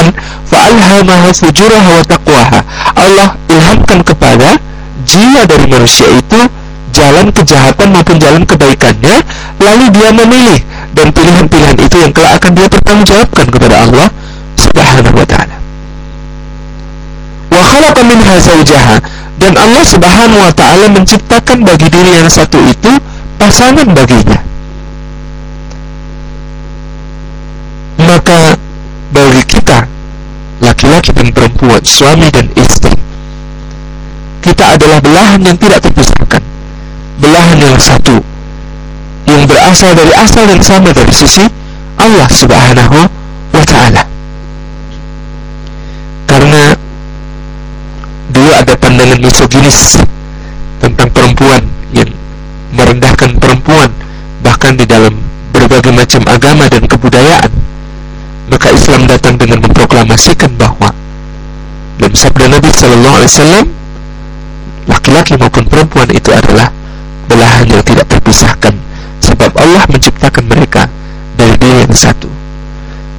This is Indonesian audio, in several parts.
mengatakan fa'alhamaha fujuraha wa taqwaha. Allah ilhamkan kepada jiwa dari manusia itu jalan kejahatan maupun jalan kebaikannya lalu dia memilih dan pilihan-pilihan itu yang kelak akan dia pertanggungjawabkan kepada Allah Subhanahu wa taala. Wa khalaqa minha zawjaha dan Allah Subhanahu wa taala menciptakan bagi diri yang satu itu pasangan baginya. Maka bagi kita laki-laki dan perempuan, suami dan istri, kita adalah belahan yang tidak terpisahkan. Belahan yang satu yang berasal dari asal yang sama dari sisi Allah Subhanahu wa taala. Karena dulu ada pandangan misoginis tentang perempuan yang merendahkan perempuan bahkan di dalam berbagai macam agama dan kebudayaan. Maka Islam datang dengan memproklamasikan bahwa dalam sabda Nabi sallallahu alaihi wasallam laki-laki maupun perempuan itu adalah belahan yang tidak terpisahkan sebab Allah menciptakan mereka dari diri yang satu.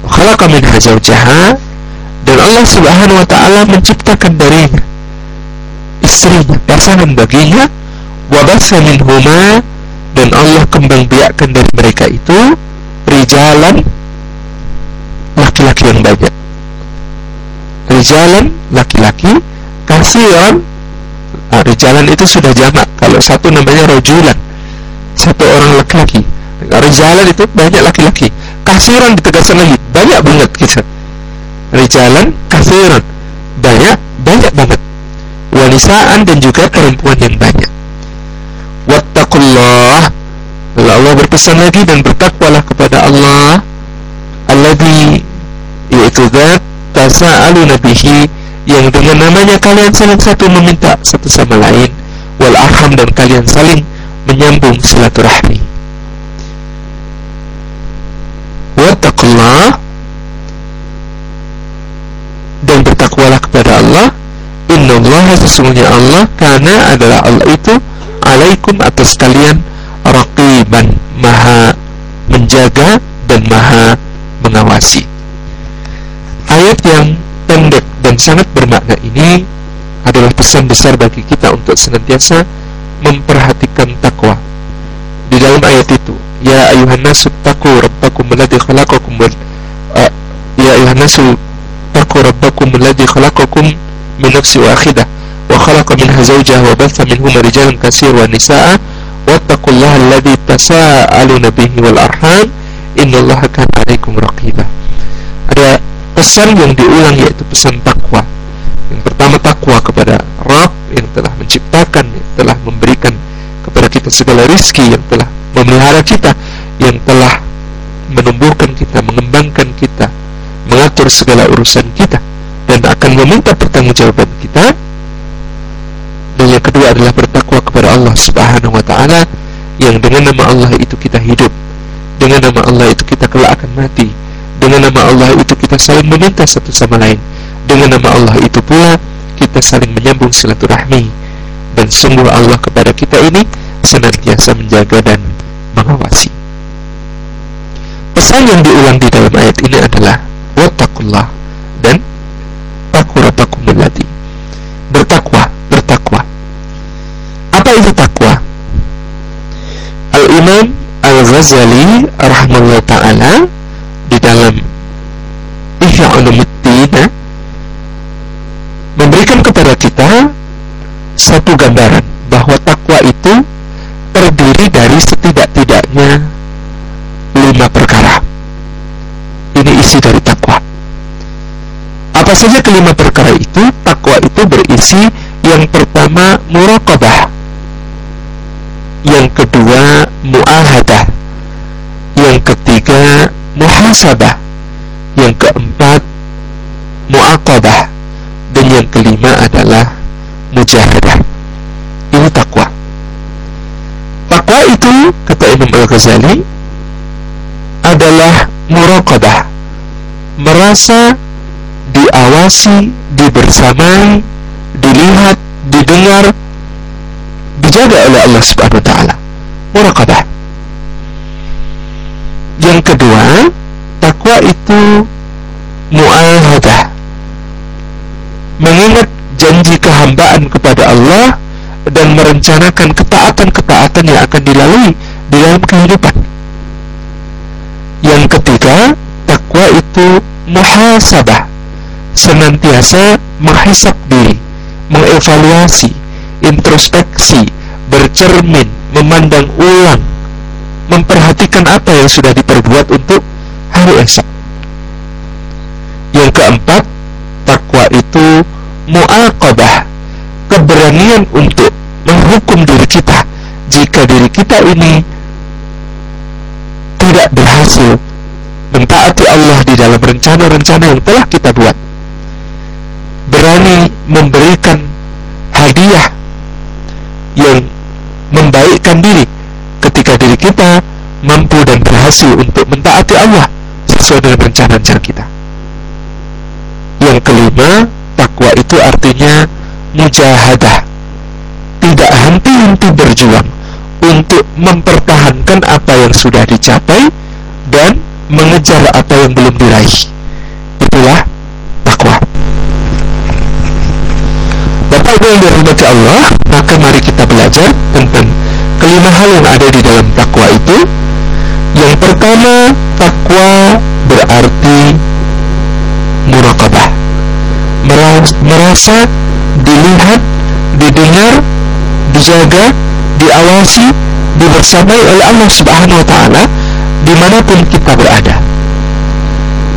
Khalaqa minha zawjaha dan Allah Subhanahu wa taala menciptakan darinya istrinya, pasangan baginya wa basa minhuma dan Allah kembang biakkan dari mereka itu rijalan laki-laki yang banyak. Rijalan laki-laki kasiran nah, rijalan itu sudah jamak. Kalau satu namanya rojulan satu orang laki-laki. Rijalan itu banyak laki-laki. Kasiran ditegaskan lagi banyak banget kisah. Rijalan kasiran banyak banyak banget. Wanisaan dan juga perempuan yang banyak. Wattaqullah. Lalu Allah berpesan lagi dan bertakwalah kepada Allah yaitu zat tasa'alu nabihi yang dengan namanya kalian saling satu meminta satu sama lain wal arham dan kalian saling menyambung silaturahmi. Wattaqullah dan bertakwalah kepada Allah. Innallaha sesungguhnya Allah karena adalah Allah itu alaikum atas kalian raqiban maha menjaga dan maha mengawasi. Ayat yang pendek dan sangat bermakna ini adalah pesan besar bagi kita untuk senantiasa memperhatikan takwa. Di dalam ayat itu, ya ayuhan nasu taqu rabbakum alladhi khalaqakum uh, ya ayuhan nasu taqu rabbakum alladhi khalaqakum min nafsin wahidah wa khalaqa minha zawjaha wa batha minhuma rijalan katsiran wa nisaa wattaqullaha alladhi tasaaluna bihi wal arham innallaha kana 'alaikum raqiba. Ada pesan yang diulang yaitu pesan takwa. Yang pertama takwa kepada Rabb yang telah menciptakan, yang telah memberikan kepada kita segala rizki, yang telah memelihara kita, yang telah menumbuhkan kita, mengembangkan kita, mengatur segala urusan kita, dan akan meminta pertanggungjawaban kita. Dan yang kedua adalah bertakwa kepada Allah Subhanahu wa taala yang dengan nama Allah itu kita hidup. Dengan nama Allah itu kita kelak akan mati. Dengan nama Allah itu kita saling meminta satu sama lain. Dengan nama Allah itu pula kita saling menyambung silaturahmi dan sungguh Allah kepada kita ini senantiasa menjaga dan mengawasi. Pesan yang diulang di dalam ayat ini adalah wattaqullah dan takurabakum allati. Bertakwa, bertakwa. Apa itu takwa? Al-Imam Al-Ghazali rahimahullah taala di dalam Ihya Ulumuddin kita satu gambaran bahwa takwa itu terdiri dari setidak-tidaknya lima perkara. Ini isi dari takwa. Apa saja kelima perkara itu? Takwa itu berisi yang pertama muraqabah, yang kedua muahadah, yang ketiga muhasabah, yang keempat muaqabah, dan yang kelima adalah mujahadah. Ini takwa. Takwa itu Al-Ghazali adalah muraqabah. Merasa diawasi, dibersamai, dilihat, didengar, dijaga oleh Allah Subhanahu wa taala. Muraqabah. Yang kedua, takwa itu mu'ahad ibadah mengingat janji kehambaan kepada Allah dan merencanakan ketaatan-ketaatan yang akan dilalui di dalam kehidupan. Yang ketiga, takwa itu muhasabah, senantiasa menghisap diri, mengevaluasi, introspeksi, bercermin, memandang ulang, memperhatikan apa yang sudah diperbuat untuk hari esok. Yang keempat, takwa itu mu'aqabah keberanian untuk menghukum diri kita jika diri kita ini tidak berhasil mentaati Allah di dalam rencana-rencana yang telah kita buat. Berani memberikan hadiah yang membaikkan diri ketika diri kita mampu dan berhasil untuk mentaati Allah sesuai dengan rencana-rencana kita. Yang kelima takwa itu artinya mujahadah. Tidak henti-henti berjuang untuk mempertahankan apa yang sudah dicapai dan mengejar apa dirahmati Allah maka mari kita belajar tentang kelima hal yang ada di dalam takwa itu yang pertama takwa berarti muraqabah merasa dilihat, didengar, dijaga, diawasi, dibersamai oleh Allah Subhanahu wa taala di mana pun kita berada.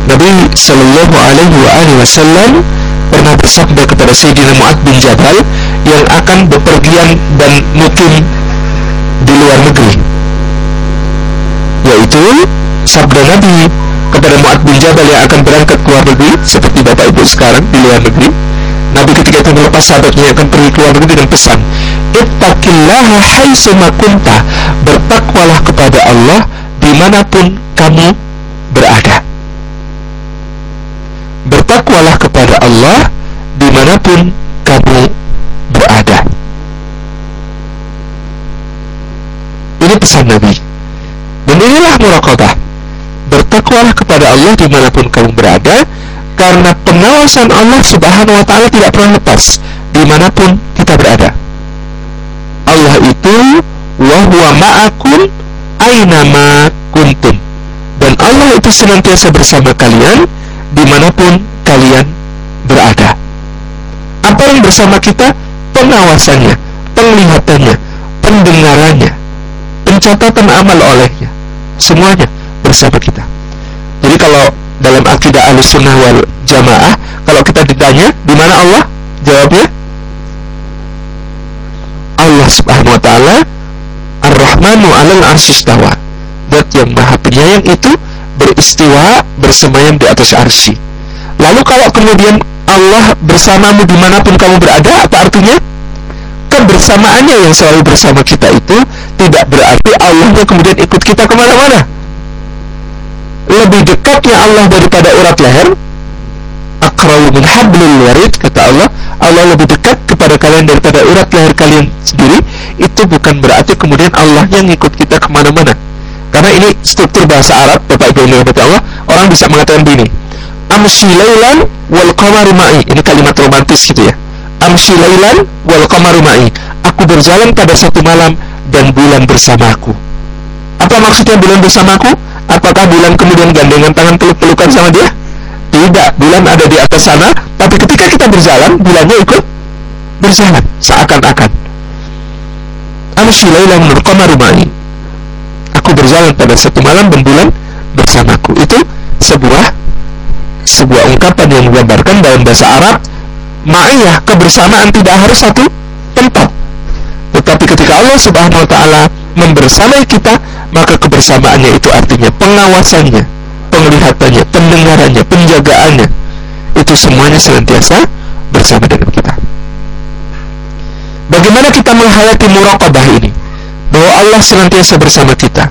Nabi Shallallahu Alaihi Wasallam pernah bersabda kepada Sayyidina Mu'ad bin Jabal yang akan bepergian dan mukim di luar negeri. Yaitu sabda Nabi kepada Mu'ad bin Jabal yang akan berangkat ke luar negeri seperti Bapak Ibu sekarang di luar negeri. Nabi ketika itu melepas sahabatnya yang akan pergi ke luar negeri dan pesan Ittaqillaha haitsuma kunta. Bertakwalah kepada Allah di mana pun kamu berada. Bertakwalah kepada Allah di mana pun kamu berada. Ini pesan Nabi. Dan inilah muraqabah. Bertakwalah kepada Allah di mana pun kamu berada karena pengawasan Allah subhanahu wa ta'ala tidak pernah lepas di mana pun kita berada. Allah itu wahwa ma'akum aynama kuntum. Dan Allah itu senantiasa bersama kalian di mana pun kalian bersama kita pengawasannya penglihatannya pendengarannya pencatatan amal olehnya semuanya bersama kita. Jadi kalau dalam akidah al-sunnah wal jamaah kalau kita ditanya di mana Allah? Jawabnya Allah subhanahu wa ta'ala ar-rahmanu alal arsistawa dat yang maha penyayang itu beristiwa bersemayam di atas arsy. Lalu kalau kemudian Allah bersamamu di mana pun kamu berada apa artinya? Kebersamaannya yang selalu bersama kita itu tidak berarti Allahnya kemudian ikut kita ke mana-mana. Lebih dekatnya Allah daripada urat leher akrawu min hablil warid kata Allah Allah lebih dekat kepada kalian daripada urat leher kalian sendiri itu bukan berarti kemudian Allah yang ikut kita ke mana-mana. Karena ini struktur bahasa Arab Bapak Ibu Allah orang bisa mengatakan begini amsi laylan wal qamaru ma'i ini kalimat romantis gitu ya amsi laylan wal qamaru ma'i aku berjalan pada satu malam dan bulan bersamaku apa maksudnya bulan bersamaku apakah bulan kemudian gandengan tangan peluk-pelukan sama dia? Tidak, bulan ada di atas sana, tapi ketika kita berjalan, bulannya ikut berjalan seakan-akan. Amsyilailah menurut qamarumai. Aku berjalan pada satu malam dan bulan bersamaku. Itu sebuah sebuah ungkapan yang menggambarkan dalam bahasa Arab ma'iyah kebersamaan tidak harus satu tempat. Tetapi ketika Allah Subhanahu wa taala membersamai kita, maka kebersamaannya itu artinya pengawasannya, penglihatannya, pendengarannya, penjagaannya. Itu semuanya senantiasa bersama dengan kita. Bagaimana kita menghayati muraqabah ini? Bahwa Allah senantiasa bersama kita.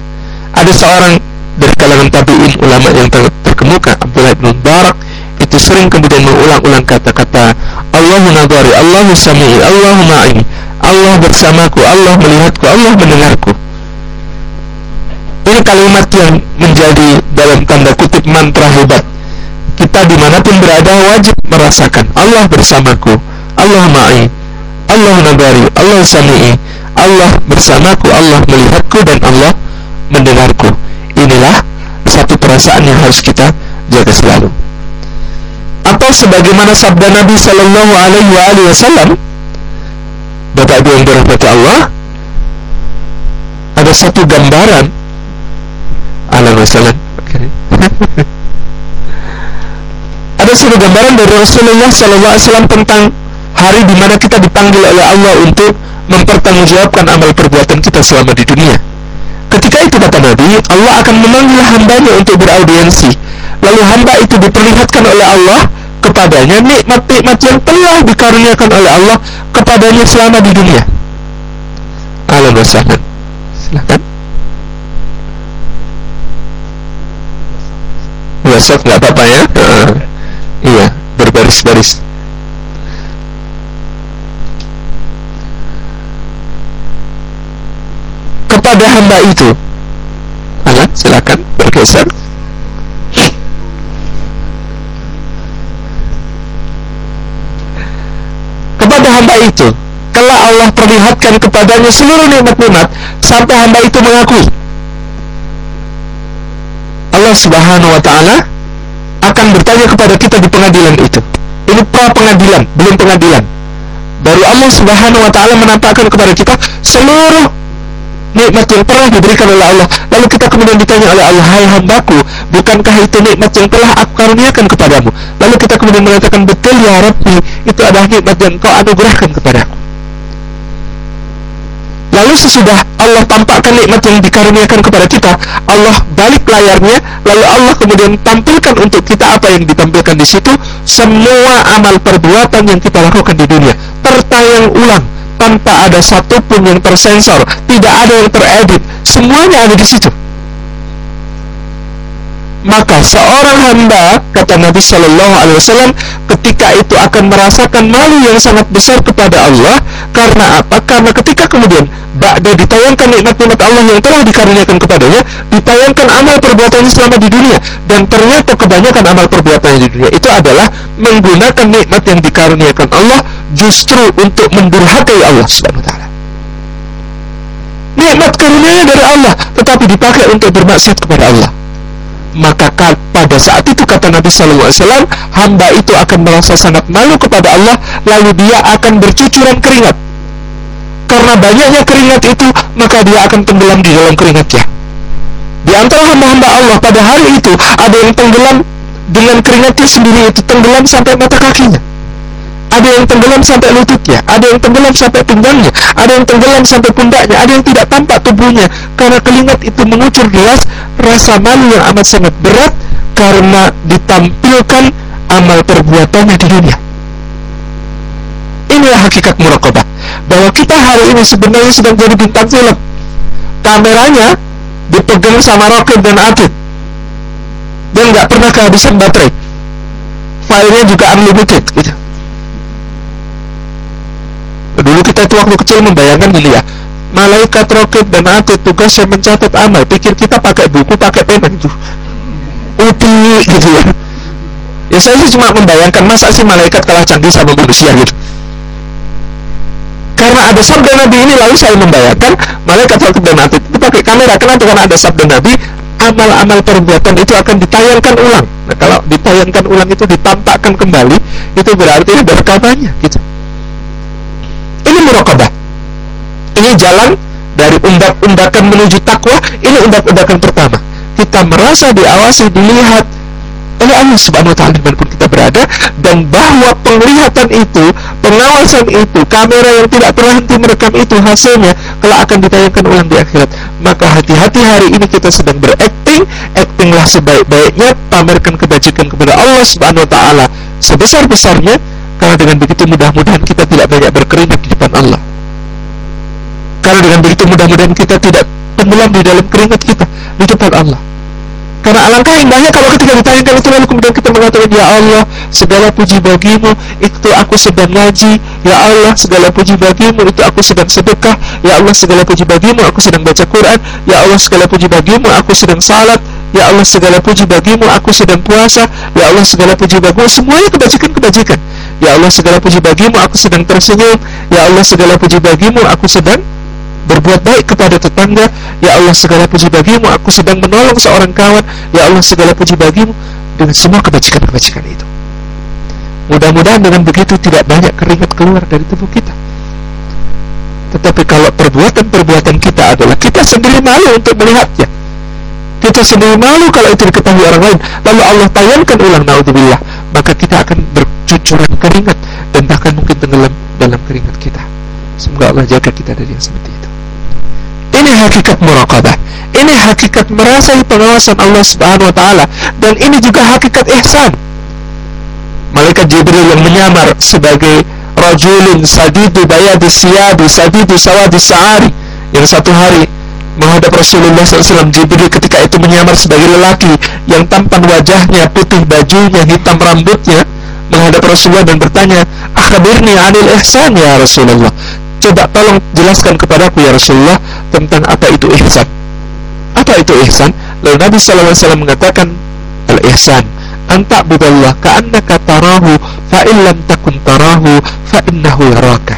Ada seorang dari kalangan tabi'in ulama yang ter terkemuka Abdullah bin Barak itu sering kemudian mengulang-ulang kata-kata Allahu nadari, Allahu sami'i, Allahu ma'i Allah bersamaku, Allah melihatku, Allah mendengarku. Ini kalimat yang menjadi dalam tanda kutip mantra hebat. Kita di mana pun berada wajib merasakan Allah bersamaku Allah ma'i Allah nabari Allah sami'i Allah bersamaku Allah melihatku dan Allah mendengarku inilah satu perasaan yang harus kita jaga selalu atau sebagaimana sabda Nabi Shallallahu Alaihi Wasallam Bapak Ibu yang dirahmati Allah ada satu gambaran alam wasallam ada satu gambaran dari Rasulullah Shallallahu Alaihi Wasallam tentang hari di mana kita dipanggil oleh Allah untuk mempertanggungjawabkan amal perbuatan kita selama di dunia. Ketika itu kata Nabi, Allah akan memanggil hambanya untuk beraudiensi. Lalu hamba itu diperlihatkan oleh Allah kepadanya nikmat-nikmat yang telah dikaruniakan oleh Allah kepadanya selama di dunia. Alam wassalam. Silakan. WhatsApp nggak apa-apa ya? Iya, berbaris-baris. Kepada hamba itu. Alan silakan bergeser. Kepada hamba itu kalau Allah perlihatkan kepadanya seluruh nikmat-nikmat sampai hamba itu mengakui. Allah subhanahu wa ta'ala akan bertanya kepada kita di pengadilan itu. Ini pra pengadilan, belum pengadilan. Baru Allah subhanahu wa ta'ala menampakkan kepada kita seluruh nikmat yang pernah diberikan oleh Allah. Lalu kita kemudian ditanya oleh Allah hai hambaku bukankah itu nikmat yang telah aku karuniakan kepadamu? Lalu kita kemudian mengatakan betul ya Rabbi itu adalah nikmat yang kau anugerahkan kepadaku. Lalu sesudah Allah tampakkan nikmat yang dikaruniakan kepada kita, Allah balik layarnya, lalu Allah kemudian tampilkan untuk kita apa yang ditampilkan di situ, semua amal perbuatan yang kita lakukan di dunia. Tertayang ulang tanpa ada satupun yang tersensor, tidak ada yang teredit, semuanya ada di situ. Maka seorang hamba, kata Nabi Shallallahu Alaihi Wasallam, ketika itu akan merasakan malu yang sangat besar kepada Allah, karena apa? Karena ketika kemudian Ba'da ditayangkan nikmat-nikmat Allah yang telah dikaruniakan kepadanya, ditayangkan amal perbuatannya selama di dunia, dan ternyata kebanyakan amal perbuatannya di dunia itu adalah menggunakan nikmat yang dikaruniakan Allah justru untuk mendurhakai Allah Subhanahu wa taala. Nikmat karunia dari Allah tetapi dipakai untuk bermaksiat kepada Allah. Maka pada saat itu kata Nabi Sallallahu Alaihi hamba itu akan merasa sangat malu kepada Allah, lalu dia akan bercucuran keringat. Karena banyaknya keringat itu, maka dia akan tenggelam di dalam keringatnya. Di antara hamba-hamba Allah pada hari itu ada yang tenggelam dengan keringatnya sendiri itu tenggelam sampai mata kakinya ada yang tenggelam sampai lututnya, ada yang tenggelam sampai pinggangnya, ada yang tenggelam sampai pundaknya, ada yang tidak tampak tubuhnya karena keringat itu mengucur deras rasa malu yang amat sangat berat karena ditampilkan amal perbuatannya di dunia. Inilah hakikat muraqabah bahwa kita hari ini sebenarnya sedang jadi bintang film. Kameranya dipegang sama roket dan atlet dan nggak pernah kehabisan baterai. Filenya juga unlimited gitu dulu kita itu waktu kecil membayangkan gini ya malaikat roket dan atlet tugasnya mencatat amal pikir kita pakai buku pakai pena itu uti gitu ya. Ya saya sih cuma membayangkan masa sih malaikat kalah canggih sama manusia gitu. Karena ada sabda Nabi ini lalu saya membayangkan malaikat roket dan atlet itu pakai kamera kenapa karena ada sabda Nabi amal-amal perbuatan itu akan ditayangkan ulang. Nah kalau ditayangkan ulang itu ditampakkan kembali itu berarti ada rekamannya gitu muraqabah. Ini jalan dari undak-undakan menuju takwa, ini undak-undakan pertama. Kita merasa diawasi, dilihat oleh Allah Subhanahu wa taala di mana pun kita berada dan bahwa penglihatan itu, pengawasan itu, kamera yang tidak pernah henti merekam itu hasilnya kalau akan ditayangkan ulang di akhirat. Maka hati-hati hari ini kita sedang berakting, aktinglah sebaik-baiknya, pamerkan kebajikan kepada Allah Subhanahu wa taala sebesar-besarnya karena dengan begitu mudah-mudahan kita tidak banyak berkeringat di depan Allah. Karena dengan begitu mudah-mudahan kita tidak tenggelam di dalam keringat kita di depan Allah. Karena alangkah indahnya kalau ketika ditanyakan itu lalu kemudian kita mengatakan Ya Allah segala puji bagimu Itu aku sedang ngaji. Ya Allah segala puji bagimu Itu aku sedang sedekah. Ya Allah segala puji bagimu Aku sedang baca Quran. Ya Allah segala puji bagimu Aku sedang salat. Ya Allah segala puji bagimu aku sedang puasa. Ya Allah segala puji bagimu. Semuanya kebajikan-kebajikan Ya Allah segala puji bagimu aku sedang tersenyum. Ya Allah segala puji bagimu aku sedang berbuat baik kepada tetangga. Ya Allah segala puji bagimu aku sedang menolong seorang kawan. Ya Allah segala puji bagimu dengan semua kebajikan-kebajikan itu. Mudah-mudahan dengan begitu tidak banyak keringat keluar dari tubuh kita. Tetapi kalau perbuatan-perbuatan kita adalah kita sendiri malu untuk melihatnya. Kita sendiri malu kalau itu diketahui orang lain. Lalu Allah tayangkan ulang naudzubillah maka kita akan bercucuran keringat dan bahkan mungkin tenggelam dalam keringat kita. Semoga Allah jaga kita dari yang seperti itu. Ini hakikat muraqabah. Ini hakikat merasai pengawasan Allah Subhanahu wa taala. Dan ini juga hakikat ihsan. Malaikat Jibril yang menyamar sebagai rajulun sadidu bayadi siyabi sadidu sawadi sa'ari. Yang satu hari menghadap Rasulullah SAW Jibril ketika itu menyamar sebagai lelaki yang tampan wajahnya, putih bajunya, hitam rambutnya menghadap Rasulullah dan bertanya akhbirni anil ihsan ya Rasulullah? Coba tolong jelaskan kepadaku ya Rasulullah tentang apa itu ihsan. Apa itu ihsan? lalu Nabi SAW mengatakan al-ihsan anta budallah ka'annaka tarahu fa takun tarahu fa innahu yaraka.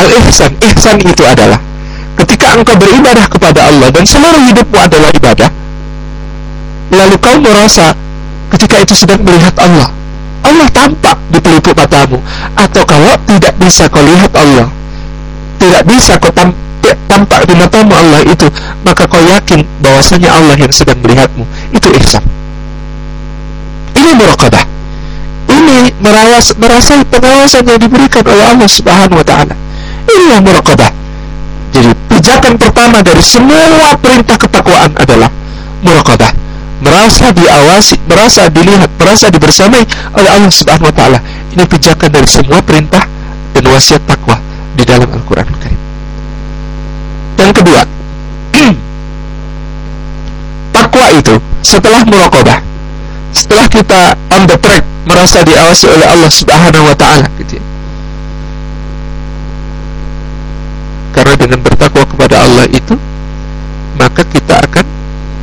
Al-ihsan ihsan itu adalah ketika engkau beribadah kepada Allah dan seluruh hidupmu adalah ibadah lalu kau merasa ketika itu sedang melihat Allah Allah tampak di pelupuk matamu. Atau kalau tidak bisa kau lihat Allah tidak bisa kau tam tampak di matamu Allah itu maka kau yakin bahwasanya Allah yang sedang melihatmu. Itu ihsan. Ini muraqabah. Ini merasa, merasa pengawasan yang diberikan oleh Allah Subhanahu wa taala. Inilah muraqabah pijakan pertama dari semua perintah ketakwaan adalah muraqabah. Merasa diawasi, merasa dilihat, merasa dibersamai oleh Allah Subhanahu wa taala. Ini pijakan dari semua perintah dan wasiat takwa di dalam Al-Qur'an Al Karim. Yang kedua, takwa itu setelah muraqabah, setelah kita on the track merasa diawasi oleh Allah Subhanahu wa taala gitu ya karena dengan bertakwa kepada Allah itu maka kita akan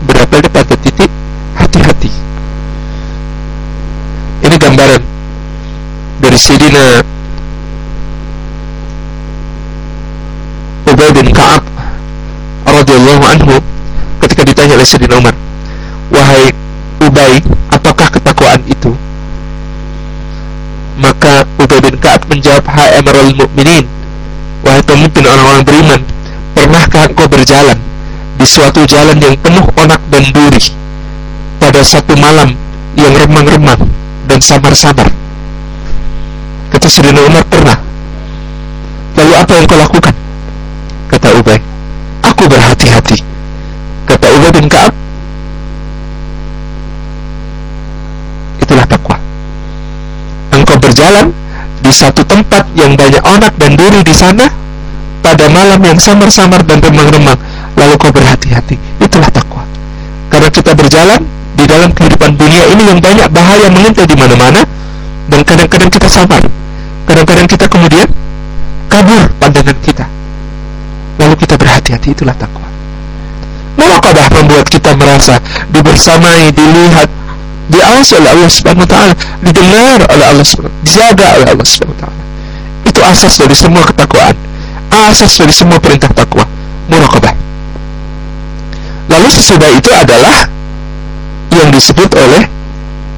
berada pada titik hati-hati. Ini gambaran dari Sidina Ubay bin Ka'ab radhiyallahu anhu ketika ditanya oleh Sidina Umar wahai Ubay apakah ketakwaan itu maka Ubay bin Ka'ab menjawab hai Amirul Mukminin Wahai pemimpin orang-orang beriman Pernahkah engkau berjalan Di suatu jalan yang penuh onak dan duri Pada satu malam Yang remang-remang Dan samar-samar. Kata Sayyidina Umar pernah. Lalu apa yang kau lakukan? Kata Ubay Aku berhati-hati. Kata Ubay bin Ka'ab Itulah takwa. Engkau berjalan di satu tempat yang banyak onak dan duri di sana pada malam yang samar-samar dan remang-remang lalu kau berhati-hati itulah takwa karena kita berjalan di dalam kehidupan dunia ini yang banyak bahaya mengintai di mana-mana dan kadang-kadang kita samar kadang-kadang kita kemudian kabur pandangan kita lalu kita berhati-hati itulah takwa Muraqabah membuat kita merasa dibersamai, dilihat, diawasi oleh Allah Subhanahu wa taala, didengar oleh Allah Subhanahu dijaga oleh Allah Subhanahu wa taala. Itu asas dari semua ketakwaan. Asas dari semua perintah takwa, muraqabah. Sesudah itu adalah yang disebut oleh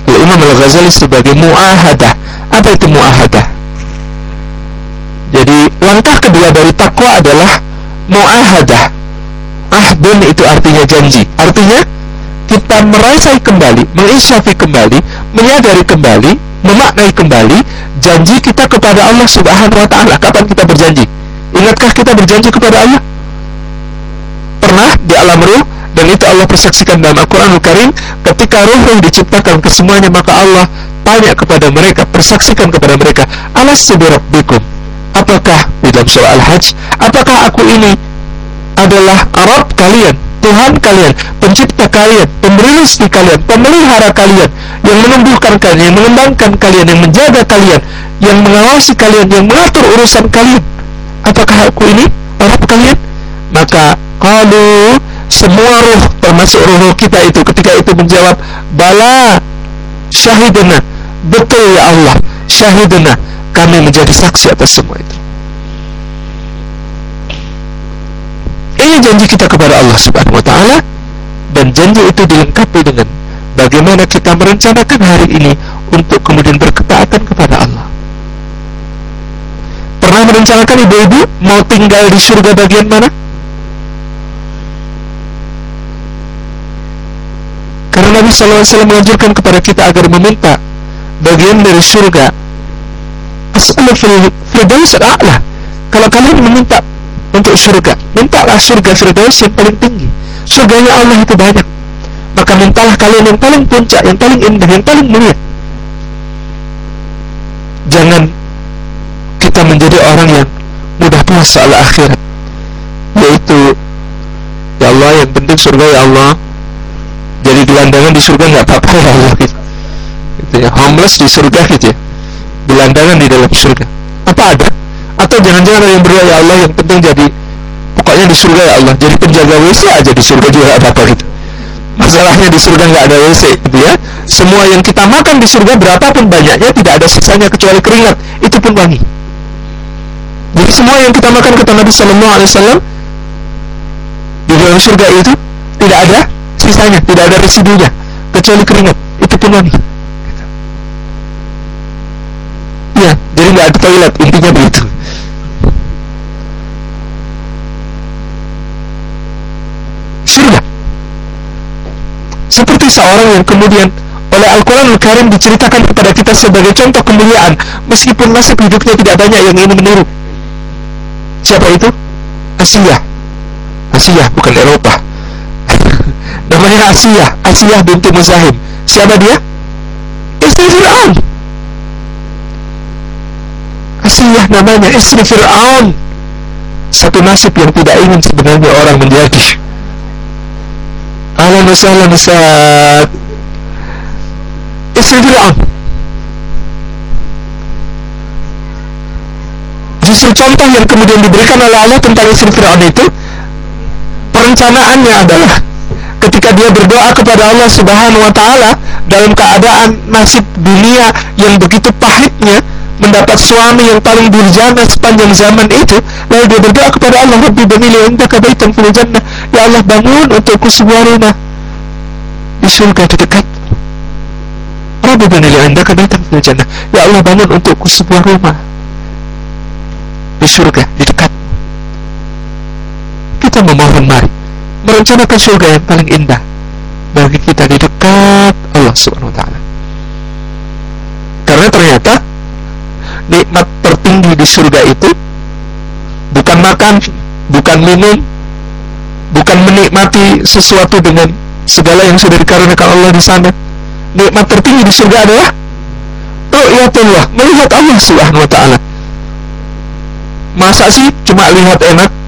Imam Al-Ghazali sebagai muahadah. Apa itu muahadah? Jadi langkah kedua dari takwa adalah muahadah. Ahdun itu artinya janji. Artinya kita merasai kembali, mengisyafi kembali, menyadari kembali, memaknai kembali janji kita kepada Allah Subhanahu wa taala. Kapan kita berjanji? Ingatkah kita berjanji kepada Allah? Pernah di alam ruh itu Allah persaksikan dalam Al-Qur'anul Karim ketika ruh-ruh diciptakan kesemuanya maka Allah tanya kepada mereka, persaksikan kepada mereka, "Alastu birabbikum?" Apakah di dalam surah Al-Hajj, apakah aku ini adalah Arab kalian? Tuhan kalian, pencipta kalian, pemberi rezeki kalian, pemelihara kalian, yang menumbuhkan kalian, yang mengembangkan kalian, yang menjaga kalian, yang mengawasi kalian, yang mengatur urusan kalian. Apakah aku ini orang kalian? Maka kalau semua ruh termasuk ruh-ruh kita itu ketika itu menjawab bala syahidana betul ya Allah syahidana kami menjadi saksi atas semua itu. Ini janji kita kepada Allah subhanahu wa ta'ala dan janji itu dilengkapi dengan bagaimana kita merencanakan hari ini untuk kemudian berketaatan kepada Allah. Pernah merencanakan ibu-ibu mau tinggal di surga bagian mana? Nabi SAW mengajarkan kepada kita agar meminta bagian dari surga. As'alu firdaus a'la. Kalau kalian meminta untuk surga, mintalah surga firdaus yang paling tinggi. Surganya Allah itu banyak. Maka mintalah kalian yang paling puncak, yang paling indah, yang paling mulia. Jangan kita menjadi orang yang mudah puas soal akhirat. Yaitu, Ya Allah yang penting surga ya Allah jadi gelandangan di surga nggak apa-apa. Ya Allah gitu. gitu ya. Homeless di surga gitu ya. Gelandangan di dalam surga. Apa ada? Atau jangan-jangan ada yang berdoa ya Allah yang penting jadi pokoknya di surga ya Allah jadi penjaga WC aja di surga juga apa-apa gitu. Masalahnya di surga nggak ada WC gitu ya. Semua yang kita makan di surga berapapun banyaknya tidak ada sisanya kecuali keringat. Itu pun wangi. Jadi semua yang kita makan kata Nabi Sallallahu Alaihi Wasallam di dalam surga itu tidak ada sisanya tidak ada residunya kecuali keringat itu pun wangi. Ya jadi nggak ada toilet intinya begitu. Surga. Seperti seorang yang kemudian oleh Al-Quran Al-Karim diceritakan kepada kita sebagai contoh kemuliaan meskipun nasib hidupnya tidak banyak yang ingin meniru. Siapa itu? Asia. Asia bukan Eropa namanya Asiyah Asiyah binti Muzahim siapa dia? istri Fir'aun. Asiyah namanya istri Fir'aun. Satu nasib yang tidak ingin sebenarnya orang menjadi. Alam wassalam istri Fir'aun. Justru contoh yang kemudian diberikan oleh Allah tentang istri Fir'aun itu perencanaannya adalah ketika dia berdoa kepada Allah Subhanahu wa taala dalam keadaan nasib dunia yang begitu pahitnya mendapat suami yang paling durjana sepanjang zaman itu lalu dia berdoa kepada Allah Rabbi banili indaka baitan fil jannah. Ya Allah bangun untukku sebuah rumah di surga dekat. Rabbi banili indaka baitan fil jannah. Ya Allah bangun untukku sebuah rumah di surga di dekat. Kita memohon mari merencanakan surga yang paling indah bagi kita di dekat Allah Subhanahu wa taala. Karena ternyata nikmat tertinggi di surga itu bukan makan, bukan minum, bukan menikmati sesuatu dengan segala yang sudah dikarenakan Allah di sana. Nikmat tertinggi di surga adalah ru'yatullah, melihat Allah Subhanahu wa taala. Masa sih cuma lihat enak?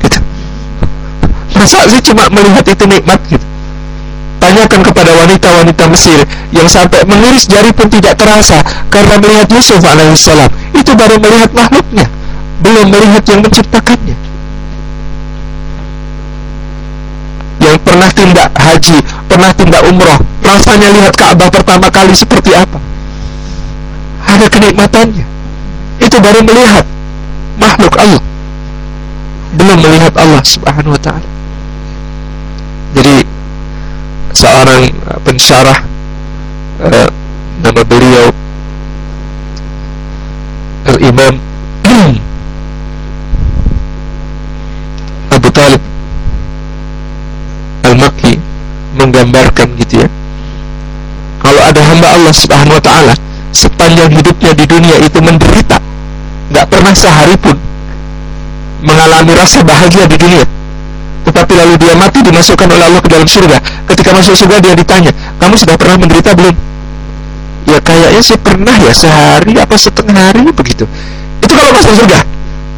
Masa sih cuma melihat itu nikmat gitu? Tanyakan kepada wanita-wanita Mesir yang sampai mengiris jari pun tidak terasa karena melihat Yusuf alaihissalam itu baru melihat makhluknya belum melihat yang menciptakannya. Yang pernah tindak haji pernah tindak umroh rasanya lihat Ka'bah pertama kali seperti apa? Ada kenikmatannya. Itu baru melihat makhluk Allah. Belum melihat Allah subhanahu wa ta'ala jadi seorang uh, pensyarah uh, nama beliau Al-Imam Abu Talib Al-Makki menggambarkan gitu ya. Kalau ada hamba Allah subhanahu wa ta'ala sepanjang hidupnya di dunia itu menderita nggak pernah sehari pun mengalami rasa bahagia di dunia tetapi lalu dia mati dimasukkan oleh Allah ke dalam surga ketika masuk surga dia ditanya kamu sudah pernah menderita belum? Ya kayaknya sih pernah ya sehari apa setengah hari begitu. Itu kalau masuk surga.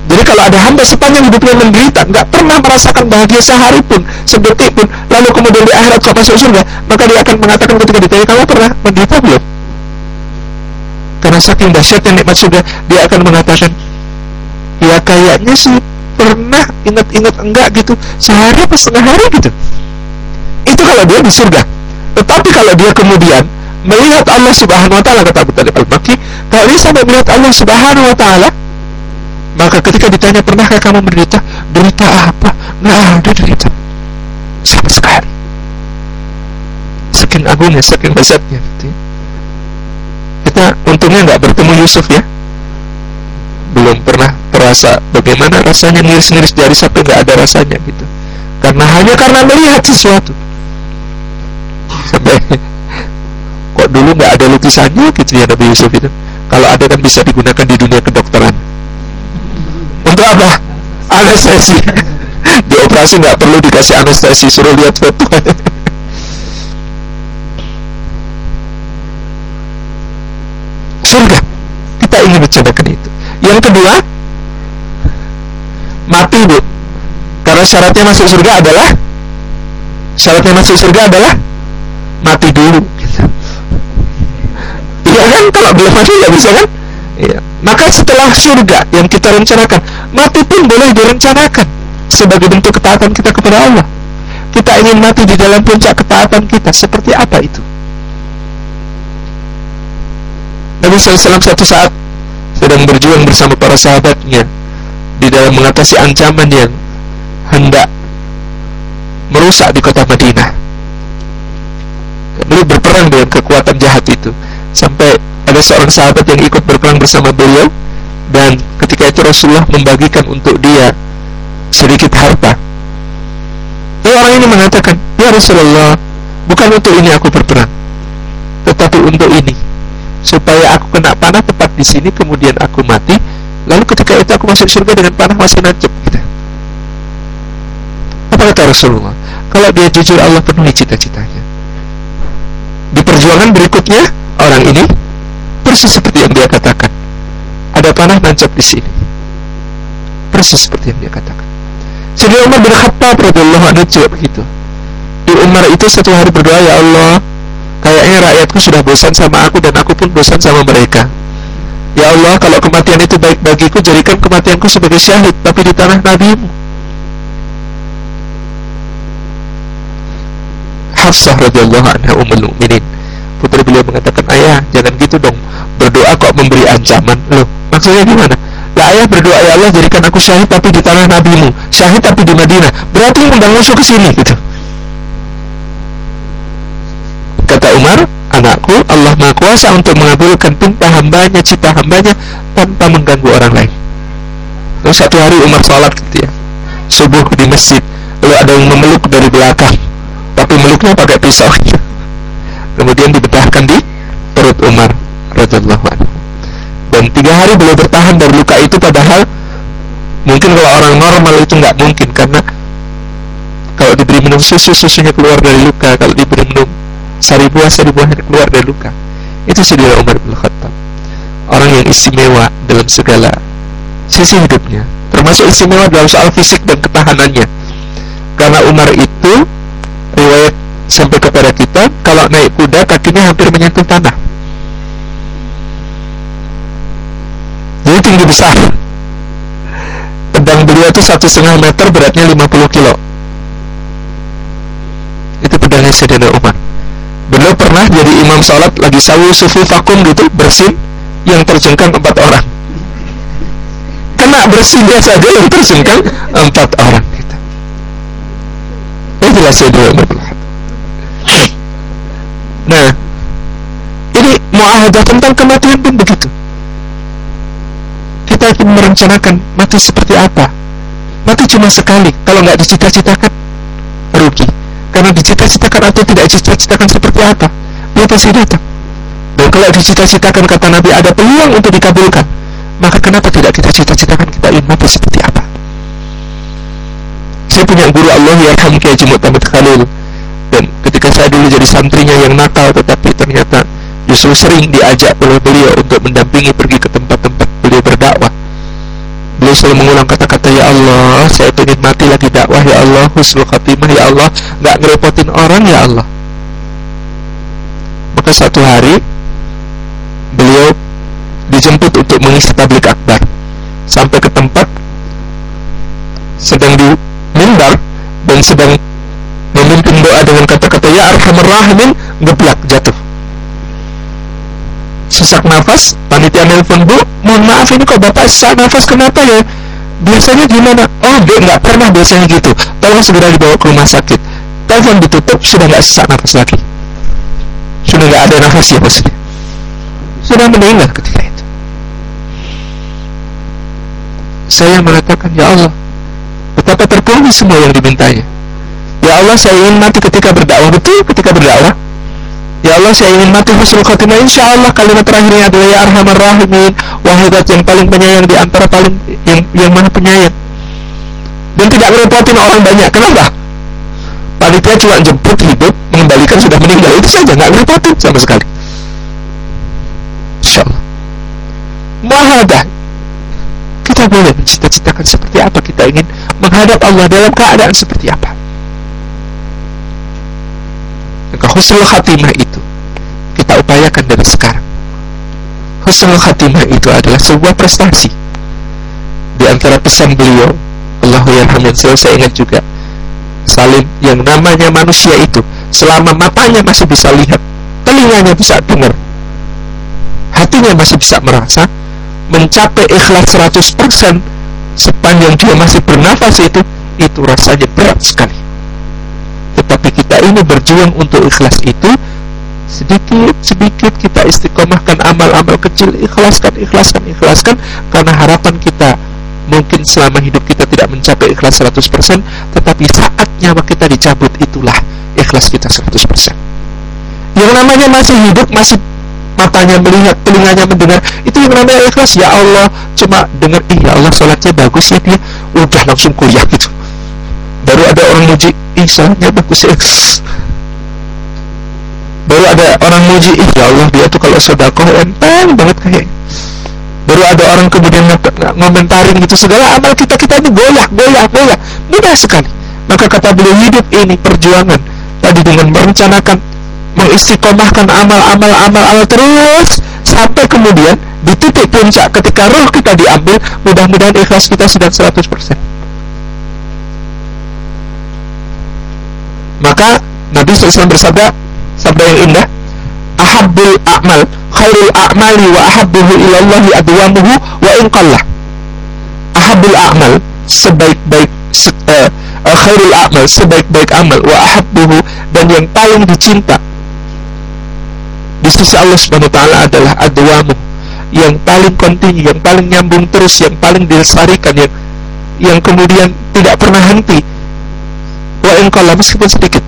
Jadi kalau ada hamba sepanjang hidupnya menderita nggak pernah merasakan bahagia sehari pun sedetik pun lalu kemudian di akhirat kok masuk surga maka dia akan mengatakan ketika ditanya kamu pernah menderita belum? Karena saking dahsyatnya nikmat surga dia akan mengatakan ya kayaknya sih pernah ingat-ingat enggak gitu sehari apa setengah hari gitu itu kalau dia di surga. Tetapi kalau dia kemudian melihat Allah subhanahu wa ta'ala kata Abu al-Makki kalau dia sampai melihat Allah subhanahu wa ta'ala maka ketika ditanya pernahkah kamu menderita? Derita apa? Nggak ada derita. Sama sekali. Saking agungnya saking lezatnya gitu kita untungnya nggak bertemu Yusuf ya. Belum pernah terasa bagaimana rasanya ngiris-ngiris jari sampai nggak ada rasanya gitu. Karena hanya karena melihat sesuatu kok dulu nggak ada lukisannya gitu ya Nabi Yusuf itu? Kalau ada kan bisa digunakan di dunia kedokteran. Untuk apa? Anestesi. Di operasi nggak perlu dikasih anestesi suruh lihat foto. Surga. Kita ingin bicarakan itu. Yang kedua mati bu. Karena syaratnya masuk surga adalah syaratnya masuk surga adalah mati dulu. Iya kan? Kalau belum mati nggak bisa kan? Iya. maka setelah surga yang kita rencanakan mati pun boleh direncanakan sebagai bentuk ketaatan kita kepada Allah. Kita ingin mati di dalam puncak ketaatan kita seperti apa itu? Nabi SAW satu saat sedang berjuang bersama para sahabatnya di dalam mengatasi ancaman yang hendak merusak di kota Madinah. Beliau berperang dengan kekuatan jahat itu sampai ada seorang sahabat yang ikut berperang bersama beliau dan ketika itu Rasulullah membagikan untuk dia sedikit harta. Lalu orang ini mengatakan, "Ya Rasulullah, bukan untuk ini aku berperang, tetapi untuk ini, supaya aku kena panah tepat di sini kemudian aku mati, lalu ketika itu aku masuk surga dengan panah masih nancep." Gitu. Apa kata Rasulullah? Kalau dia jujur Allah penuhi cita-citanya. Di perjuangan berikutnya orang ini persis seperti yang dia katakan. Ada panah nancap di sini. Persis seperti yang dia katakan. Sayyidina Umar bin Khattab radhiyallahu anhu juga begitu. Di Umar itu satu hari berdoa ya Allah, kayaknya rakyatku sudah bosan sama aku dan aku pun bosan sama mereka. Ya Allah, kalau kematian itu baik bagiku, jadikan kematianku sebagai syahid, tapi di tanah nabimu. Hafsah radhiyallahu anha ummul mukminin. Putri beliau mengatakan, "Ayah, jangan gitu dong. Berdoa kok memberi ancaman." Loh, maksudnya gimana? Lah ayah berdoa, "Ya Allah, jadikan aku syahid tapi di tanah nabimu, syahid tapi di Madinah." Berarti undang musuh ke sini gitu. Kata Umar, "Anakku, Allah Maha Kuasa untuk mengabulkan pinta hambanya, cita hambanya tanpa mengganggu orang lain." Lalu satu hari Umar sholat gitu ya, subuh di masjid, lalu ada yang memeluk dari belakang tapi meluknya pakai pisau. Kemudian dibetahkan di perut Umar radhiyallahu dan tiga hari beliau bertahan dari luka itu padahal mungkin kalau orang normal itu nggak mungkin karena kalau diberi minum susu susunya keluar dari luka. Kalau diberi minum sari buah sari buahnya keluar dari luka. Itu saudara Umar bin Khattab. Orang yang istimewa dalam segala sisi hidupnya. Termasuk istimewa dalam soal fisik dan ketahanannya. Karena Umar itu riwayat sampai kepada kita kalau naik kuda kakinya hampir menyentuh tanah. Jadi tinggi besar. Pedang beliau itu satu setengah meter beratnya 50 kilo. Itu pedangnya Sayyidina Umar. Beliau pernah jadi imam sholat lagi sawu sufu vakum gitu bersin yang terjengkang empat orang. Kena bersinnya saja yang terjengkang empat orang itulah Sayyidina Umar bin Nah, ini muahadah tentang kematian pun begitu. Kita pun merencanakan mati seperti apa. Mati cuma sekali. Kalau nggak dicita-citakan, rugi. Karena dicita-citakan atau tidak dicita-citakan seperti apa, dia pasti datang. Dan kalau dicita-citakan kata Nabi ada peluang untuk dikabulkan, maka kenapa tidak kita cita-citakan kita ingin mati seperti apa? saya punya guru Allah yang Kiai Jumut Tamit Khalil dan ketika saya dulu jadi santrinya yang nakal tetapi ternyata justru sering diajak oleh beliau untuk mendampingi pergi ke tempat-tempat beliau berdakwah. Beliau selalu mengulang kata-kata ya Allah saya ingin mati lagi dakwah ya Allah husnul khatimah ya Allah nggak ngerepotin orang ya Allah. Maka satu hari beliau dijemput untuk mengisi tablik akbar. Sampai ke tempat sedang di mimbar dan sedang memimpin doa dengan kata-kata ya arhamar rahimin geblak jatuh sesak nafas panitia nelpon bu mohon maaf ini kok bapak sesak nafas kenapa ya? Biasanya gimana? Oh dia nggak pernah biasanya gitu. Tolong segera dibawa ke rumah sakit. Telepon ditutup sudah nggak sesak nafas lagi. Sudah nggak ada nafas ya maksudnya sudah meninggal ketika itu. Saya mengatakan ya Allah betapa terpenuhi semua yang dimintanya ya Allah saya ingin mati ketika berdakwah. Betul ketika berdakwah Ya Allah saya ingin mati husnul khatimah. Insya Allah kalimat terakhirnya adalah Ya Arhamar Rahimin. Wahai yang paling penyayang di antara paling yang, yang mana penyayang. Dan tidak merepotin orang banyak. Kenapa? Panitia cuma jemput hidup Mengembalikan sudah meninggal. Itu saja nggak merepotin sama sekali. Insya Allah Mahadah Kita boleh mencita-citakan seperti apa? Kita ingin menghadap Allah dalam keadaan seperti apa maka husnul khatimah itu kita upayakan dari sekarang. Husnul khatimah itu adalah sebuah prestasi. Di antara pesan beliau Allahu yarhamid saya ingat juga Salim yang namanya manusia itu selama matanya masih bisa lihat telinganya bisa dengar hatinya masih bisa merasa mencapai ikhlas 100% sepanjang dia masih bernafas itu itu rasanya berat sekali kita ini berjuang untuk ikhlas itu sedikit-sedikit kita istiqomahkan amal-amal kecil ikhlaskan, ikhlaskan, ikhlaskan karena harapan kita mungkin selama hidup kita tidak mencapai ikhlas 100% tetapi saatnya kita dicabut itulah ikhlas kita 100% yang namanya masih hidup masih matanya melihat, telinganya mendengar itu yang namanya ikhlas. Ya Allah cuma dengar, iya Allah sholatnya bagus ya dia. Udah langsung kuliah gitu. Baru ada orang muji ih sholatnya bagus ya. Baru ada orang muji ih ya Allah dia tuh kalau sodakoh enteng banget kayak. Baru ada orang kemudian ngomentarin gitu segala amal kita kita ini goyah goyah goyah. Mudah sekali. Maka kata beliau hidup ini perjuangan. Tadi dengan merencanakan mengistiqomahkan amal-amal amal-amal terus sampai kemudian di titik puncak ketika roh kita diambil mudah-mudahan ikhlas kita sudah 100% maka Nabi SAW bersabda sabda yang indah ahabbul a'mal khairul a'mali wa ahabbuhu ilallahi adwamuhu wa in qallah. Ahabbul a'mal sebaik-baik se, uh, khairul a'mal sebaik-baik amal wa ahabbuhu dan yang paling dicinta di sisi Allah Subhanahu taala adalah adwamu. Yang paling kontinu, yang paling nyambung terus, yang paling dilestarikan, yang yang kemudian tidak pernah henti wa in qalla meskipun sedikit.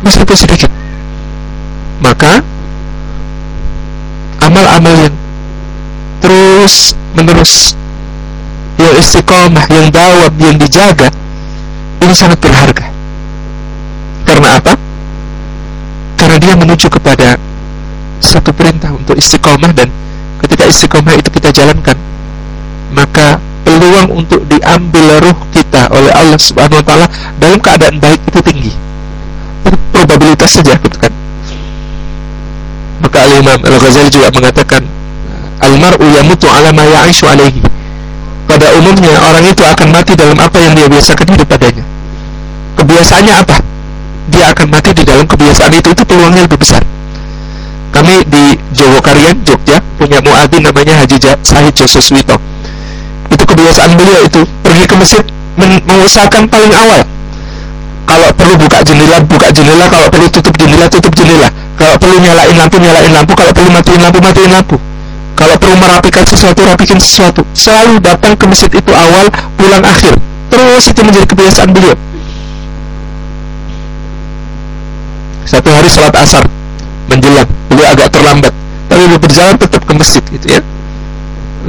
Meskipun sedikit. Maka amal-amal yang terus menerus yang istiqomah, yang dawab, yang dijaga ini sangat berharga. Karena apa? karena dia menuju kepada satu perintah untuk istiqomah dan ketika istiqomah itu kita jalankan maka peluang untuk diambil ruh kita oleh Allah Subhanahu wa taala dalam keadaan baik itu tinggi. Probabilitas saja gitu kan. Maka Al-Imam Al-Ghazali juga mengatakan al-mar'u yamutu ala ma ya'ishu alaihi. Pada umumnya orang itu akan mati dalam apa yang dia biasakan hidup padanya. Kebiasaannya apa? Dia akan mati di dalam kebiasaan itu itu peluangnya lebih besar. Kami di Jogokarian, Jogja punya muadzin namanya Haji Sahid Josuswito itu kebiasaan beliau itu pergi ke masjid mengusahakan paling awal. Kalau perlu buka jendela buka jendela. Kalau perlu tutup jendela tutup jendela. Kalau perlu nyalain lampu nyalain lampu. Kalau perlu matiin lampu matiin lampu. Kalau perlu merapikan sesuatu rapikan sesuatu. Selalu datang ke masjid itu awal pulang akhir. Terus itu menjadi kebiasaan beliau. Satu hari sholat asar menjelang. Beliau agak terlambat. Tapi berjalan tetap ke masjid gitu ya.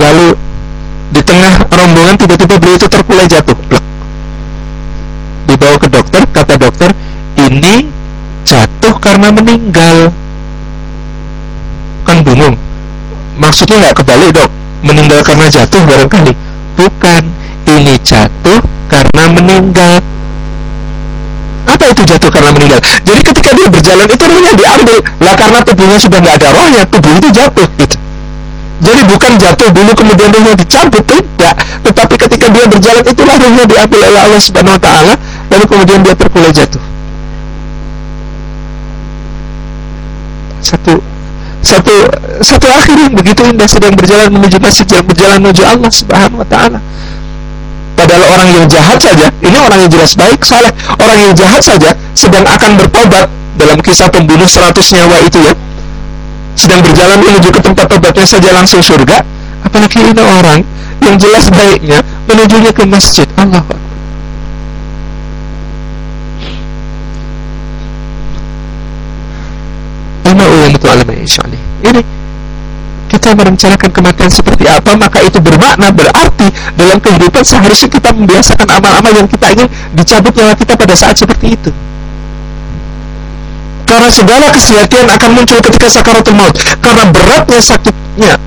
Lalu di tengah rombongan tiba-tiba beliau itu terkulai jatuh. Dibawa ke dokter kata dokter ini jatuh karena meninggal. Kan bingung. Maksudnya nggak kebalik dok meninggal karena jatuh barangkali. Bukan ini jatuh karena meninggal. Apa itu jatuh karena meninggal? Jadi ketika dia berjalan itu rohnya diambil. Lah karena tubuhnya sudah nggak ada rohnya tubuh itu jatuh. Gitu jadi bukan jatuh dulu kemudian ruhnya dicabut tidak, tetapi ketika dia berjalan itulah ruhnya diambil oleh Allah Subhanahu wa taala lalu kemudian dia terkulai jatuh. satu satu satu akhir begitu indah sedang berjalan menuju masjid yang berjalan menuju Allah Subhanahu wa taala. Padahal orang yang jahat saja, ini orang yang jelas baik, saleh, orang yang jahat saja sedang akan bertobat dalam kisah pembunuh 100 nyawa itu ya. Sedang berjalan menuju ke tempat tobatnya saja langsung surga, apalagi ini orang yang jelas baiknya menujunya ke masjid. Allah. Ini kita merencanakan kematian seperti apa maka itu bermakna berarti dalam kehidupan seharusnya kita membiasakan amal-amal yang kita ingin dicabut nyawa kita pada saat seperti itu karena segala kesehatan akan muncul ketika sakaratul maut. Karena beratnya sakitnya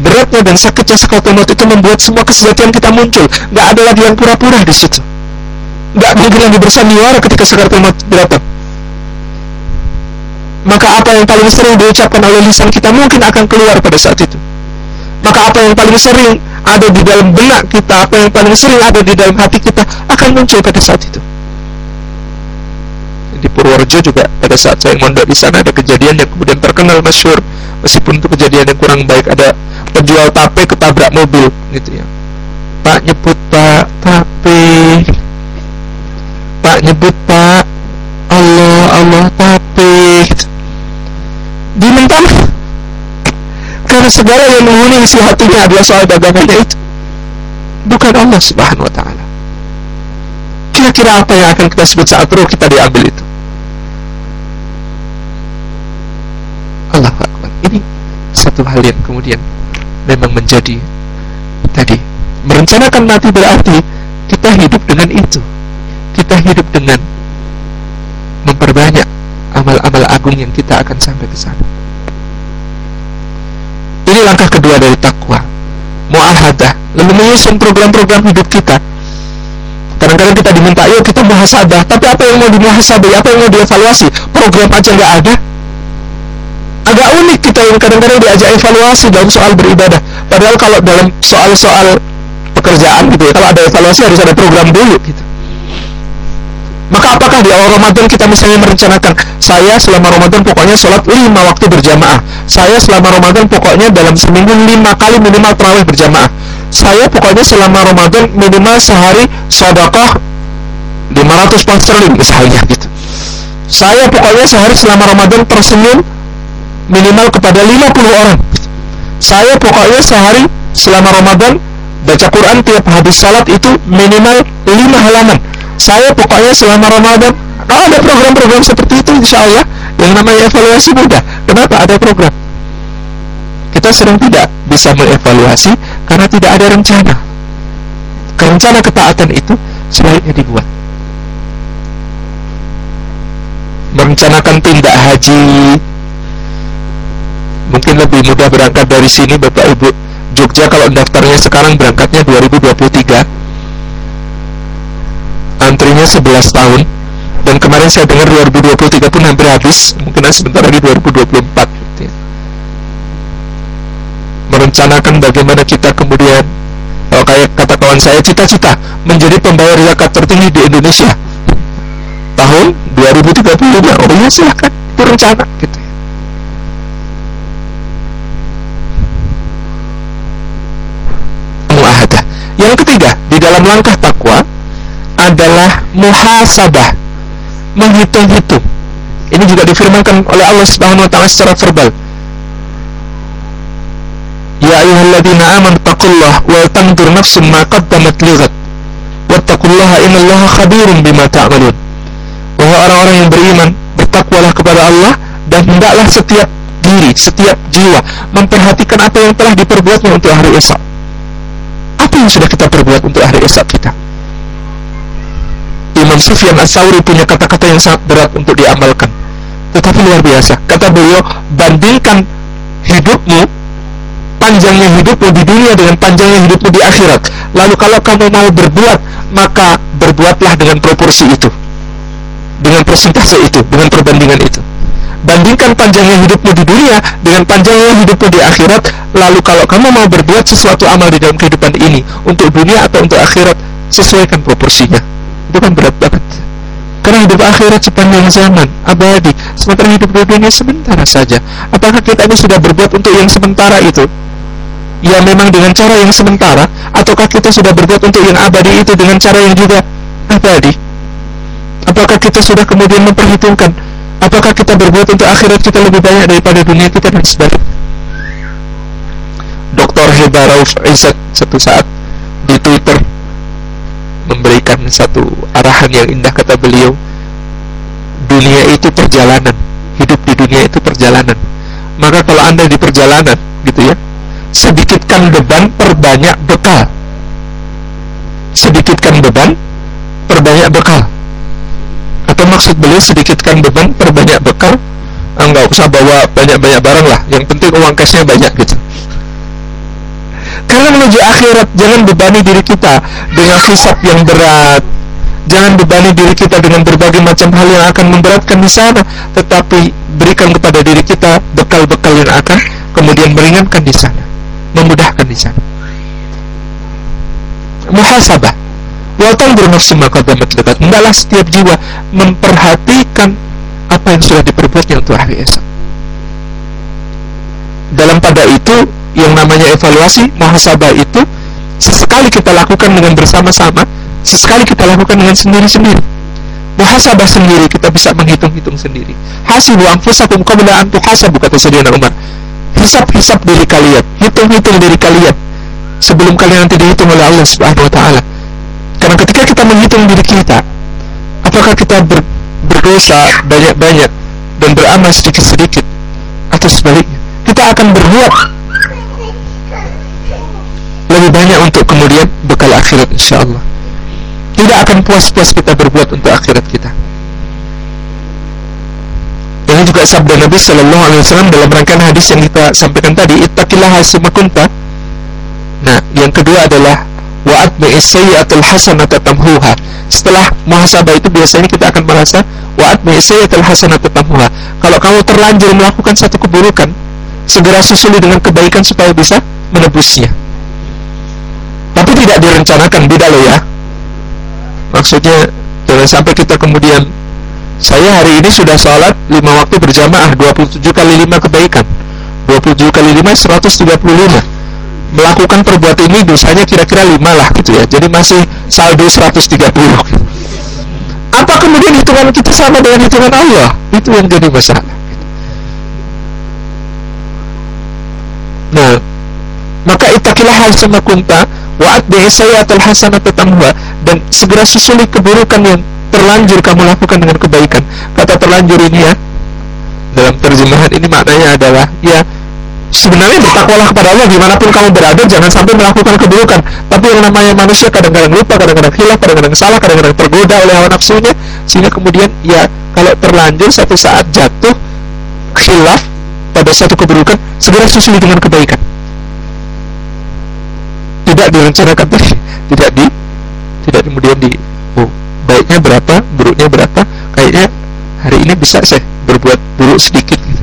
beratnya dan sakitnya sakaratul maut itu membuat semua kesehatan kita muncul. Nggak ada lagi yang pura-pura di situ. Nggak mungkin lagi bersandiwara ketika sakaratul maut datang. Maka apa yang paling sering diucapkan oleh lisan kita mungkin akan keluar pada saat itu. Maka apa yang paling sering ada di dalam benak kita apa yang paling sering ada di dalam hati kita akan muncul pada saat itu di Purworejo juga pada saat saya mondok di sana ada kejadian yang kemudian terkenal masyur. Meskipun itu kejadian yang kurang baik ada penjual tape ketabrak mobil gitu ya. Pak nyebut Pak tape. Pak nyebut Pak Allah Allah tape. Gitu diminta karena segala yang menghuni isi hatinya adalah soal dagangannya itu. Bukan Allah subhanahu wa ta'ala. Kira-kira apa yang akan kita sebut saat roh kita diambil itu Allah Akbar ini satu hal yang kemudian memang menjadi tadi merencanakan mati berarti kita hidup dengan itu kita hidup dengan memperbanyak amal-amal agung yang kita akan sampai ke sana. Ini langkah kedua dari takwa. Muahadah, lalu menyusun program-program hidup kita. Kadang-kadang kita diminta, yuk kita muhasabah, tapi apa yang mau dimuhasabah, apa yang mau dievaluasi? Program aja nggak ada. Agak unik kita yang kadang-kadang diajak evaluasi dalam soal beribadah. Padahal kalau dalam soal-soal pekerjaan gitu ya, kalau ada evaluasi harus ada program dulu gitu. Maka apakah di awal Ramadan kita misalnya merencanakan saya selama Ramadan pokoknya sholat lima waktu berjamaah. Saya selama Ramadan pokoknya dalam seminggu lima kali minimal terawih berjamaah. Saya pokoknya selama Ramadan minimal sehari sodakoh 500 pound sterling misalnya gitu. Saya pokoknya sehari selama Ramadan tersenyum minimal kepada 50 orang. Saya pokoknya sehari selama Ramadan baca Quran tiap habis salat itu minimal 5 halaman. Saya pokoknya selama Ramadan kalau ada program-program seperti itu insya Allah yang namanya evaluasi mudah. Kenapa ada program? Kita sering tidak bisa mengevaluasi karena tidak ada rencana. Rencana ketaatan itu sebaiknya dibuat. Merencanakan tindak haji lebih mudah berangkat dari sini Bapak Ibu. Jogja kalau daftarnya sekarang berangkatnya 2023 antrinya 11 tahun. Dan kemarin saya dengar 2023 pun hampir habis. Mungkin sebentar lagi 2024 gitu ya. merencanakan bagaimana kita kemudian kalau kayak kata kawan saya cita-cita menjadi pembayar zakat tertinggi di Indonesia. Tahun 2035 oh ya silahkan itu rencana gitu. ya. muahadah yang ketiga di dalam langkah takwa adalah muhasabah menghitung-hitung. Ini juga difirmankan oleh Allah Subhanahu wa taala secara verbal. Ya ayyuhalladzina amanu taqullaha wa tanzur nafsum ma qaddamat lighat wattaqullaha innallaha khabirum bima ta'malun. Wahai orang-orang yang beriman bertakwalah kepada Allah dan hendaklah setiap diri, setiap jiwa memperhatikan apa yang telah diperbuatnya untuk hari esok. Yang sudah kita perbuat untuk hari esok kita? Imam Sufyan As-Sawri punya kata-kata yang sangat berat untuk diamalkan. Tetapi luar biasa. Kata beliau bandingkan hidupmu panjangnya hidupmu di dunia dengan panjangnya hidupmu di akhirat. Lalu kalau kamu mau berbuat maka berbuatlah dengan proporsi itu. Dengan persentase itu dengan perbandingan itu. Bandingkan panjangnya hidupmu di dunia dengan panjangnya hidupmu di akhirat lalu kalau kamu mau berbuat sesuatu amal di dalam kehidupan ini untuk dunia atau untuk akhirat sesuaikan proporsinya itu kan berat banget Karena hidup akhirat sepanjang zaman, abadi. Sementara hidup dunia sementara saja. Apakah kita ini sudah berbuat untuk yang sementara itu? Ya memang dengan cara yang sementara, ataukah kita sudah berbuat untuk yang abadi itu dengan cara yang juga abadi? Apakah kita sudah kemudian memperhitungkan apakah kita berbuat untuk akhirat kita lebih banyak daripada dunia kita dan sebagainya? Dr. Heba Rauf Izzat satu saat di Twitter memberikan satu arahan yang indah kata beliau dunia itu perjalanan hidup di dunia itu perjalanan. Maka kalau anda di perjalanan gitu ya sedikitkan beban perbanyak bekal. Sedikitkan beban perbanyak bekal. Atau maksud beliau sedikitkan beban perbanyak bekal enggak ah, usah bawa banyak-banyak barang lah. Yang penting uang cashnya banyak gitu menuju akhirat jangan bebani diri kita dengan hisap yang berat. Jangan bebani diri kita dengan berbagai macam hal yang akan memberatkan di sana, tetapi berikan kepada diri kita bekal-bekal yang akan kemudian meringankan di sana, memudahkan di sana. Muhasabah. Wa tanzur nafsu ma qaddamat dekat. Hendaklah setiap jiwa memperhatikan apa yang sudah diperbuatnya untuk hari esok. Dalam pada itu yang namanya evaluasi muhasabah itu sesekali kita lakukan dengan bersama-sama sesekali kita lakukan dengan sendiri-sendiri. Muhasabah sendiri kita bisa menghitung-hitung sendiri. Hasibu anfusakum qabla an tuhasabu kata Sayyidina Umar. Hisap-hisap diri kalian hitung-hitung diri kalian sebelum kalian nanti dihitung oleh Allah Subhanahu wa taala. Karena ketika kita menghitung diri kita apakah kita ber, berdosa banyak-banyak dan beramal sedikit-sedikit atau sebaliknya kita akan berbuat lebih banyak untuk kemudian bekal akhirat insyaallah. Tidak akan puas-puas kita berbuat untuk akhirat kita. Ini juga sabda Nabi Shallallahu Alaihi Wasallam dalam rangkaian hadis yang kita sampaikan tadi ittaqillah hasumakunta nah yang kedua adalah wa'at sayyi'atul hasanata tamhuha. Setelah muhasabah itu biasanya kita akan merasa wa'at sayyi'atul hasanata tamhuha. Kalau kamu terlanjur melakukan satu keburukan segera susuli dengan kebaikan supaya bisa menebusnya tidak direncanakan beda loh ya. Maksudnya jangan sampai kita kemudian saya hari ini sudah sholat 5 waktu berjamaah 27 kali 5 kebaikan. 27 kali 5 135 melakukan perbuatan ini dosanya kira-kira 5 lah gitu ya. Jadi masih saldo 130 apa kemudian hitungan kita sama dengan hitungan Allah? Itu yang jadi masalah. Nah maka itakilah hal sama kunta Wa'at bi'isayyatul hasanata tamhuha. Dan segera susuli keburukan yang terlanjur kamu lakukan dengan kebaikan. Kata terlanjur ini ya dalam terjemahan ini maknanya adalah ya sebenarnya bertakwalah kepada Allah. Di mana pun kamu berada jangan sampai melakukan keburukan. Tapi yang namanya manusia kadang-kadang lupa kadang-kadang hilaf kadang-kadang salah kadang-kadang tergoda oleh hawa nafsunya. Sehingga kemudian ya kalau terlanjur satu saat jatuh hilaf pada satu keburukan segera susuli dengan kebaikan tidak direncanakan tadi. Tidak di tidak kemudian di oh baiknya berapa buruknya berapa kayaknya hari ini bisa saya berbuat buruk sedikit gitu.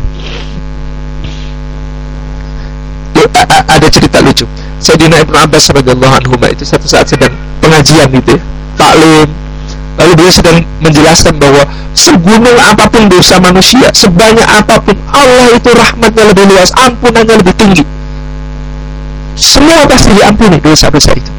ada cerita lucu. Sayyidina Ibnu Abbas radhiyallahu anhu itu satu saat sedang pengajian gitu ya taklim lalu dia sedang menjelaskan bahwa segunung apa pun dosa manusia sebanyak apa pun Allah itu rahmatnya lebih luas ampunannya lebih tinggi semua pasti diampuni dosa-dosa itu.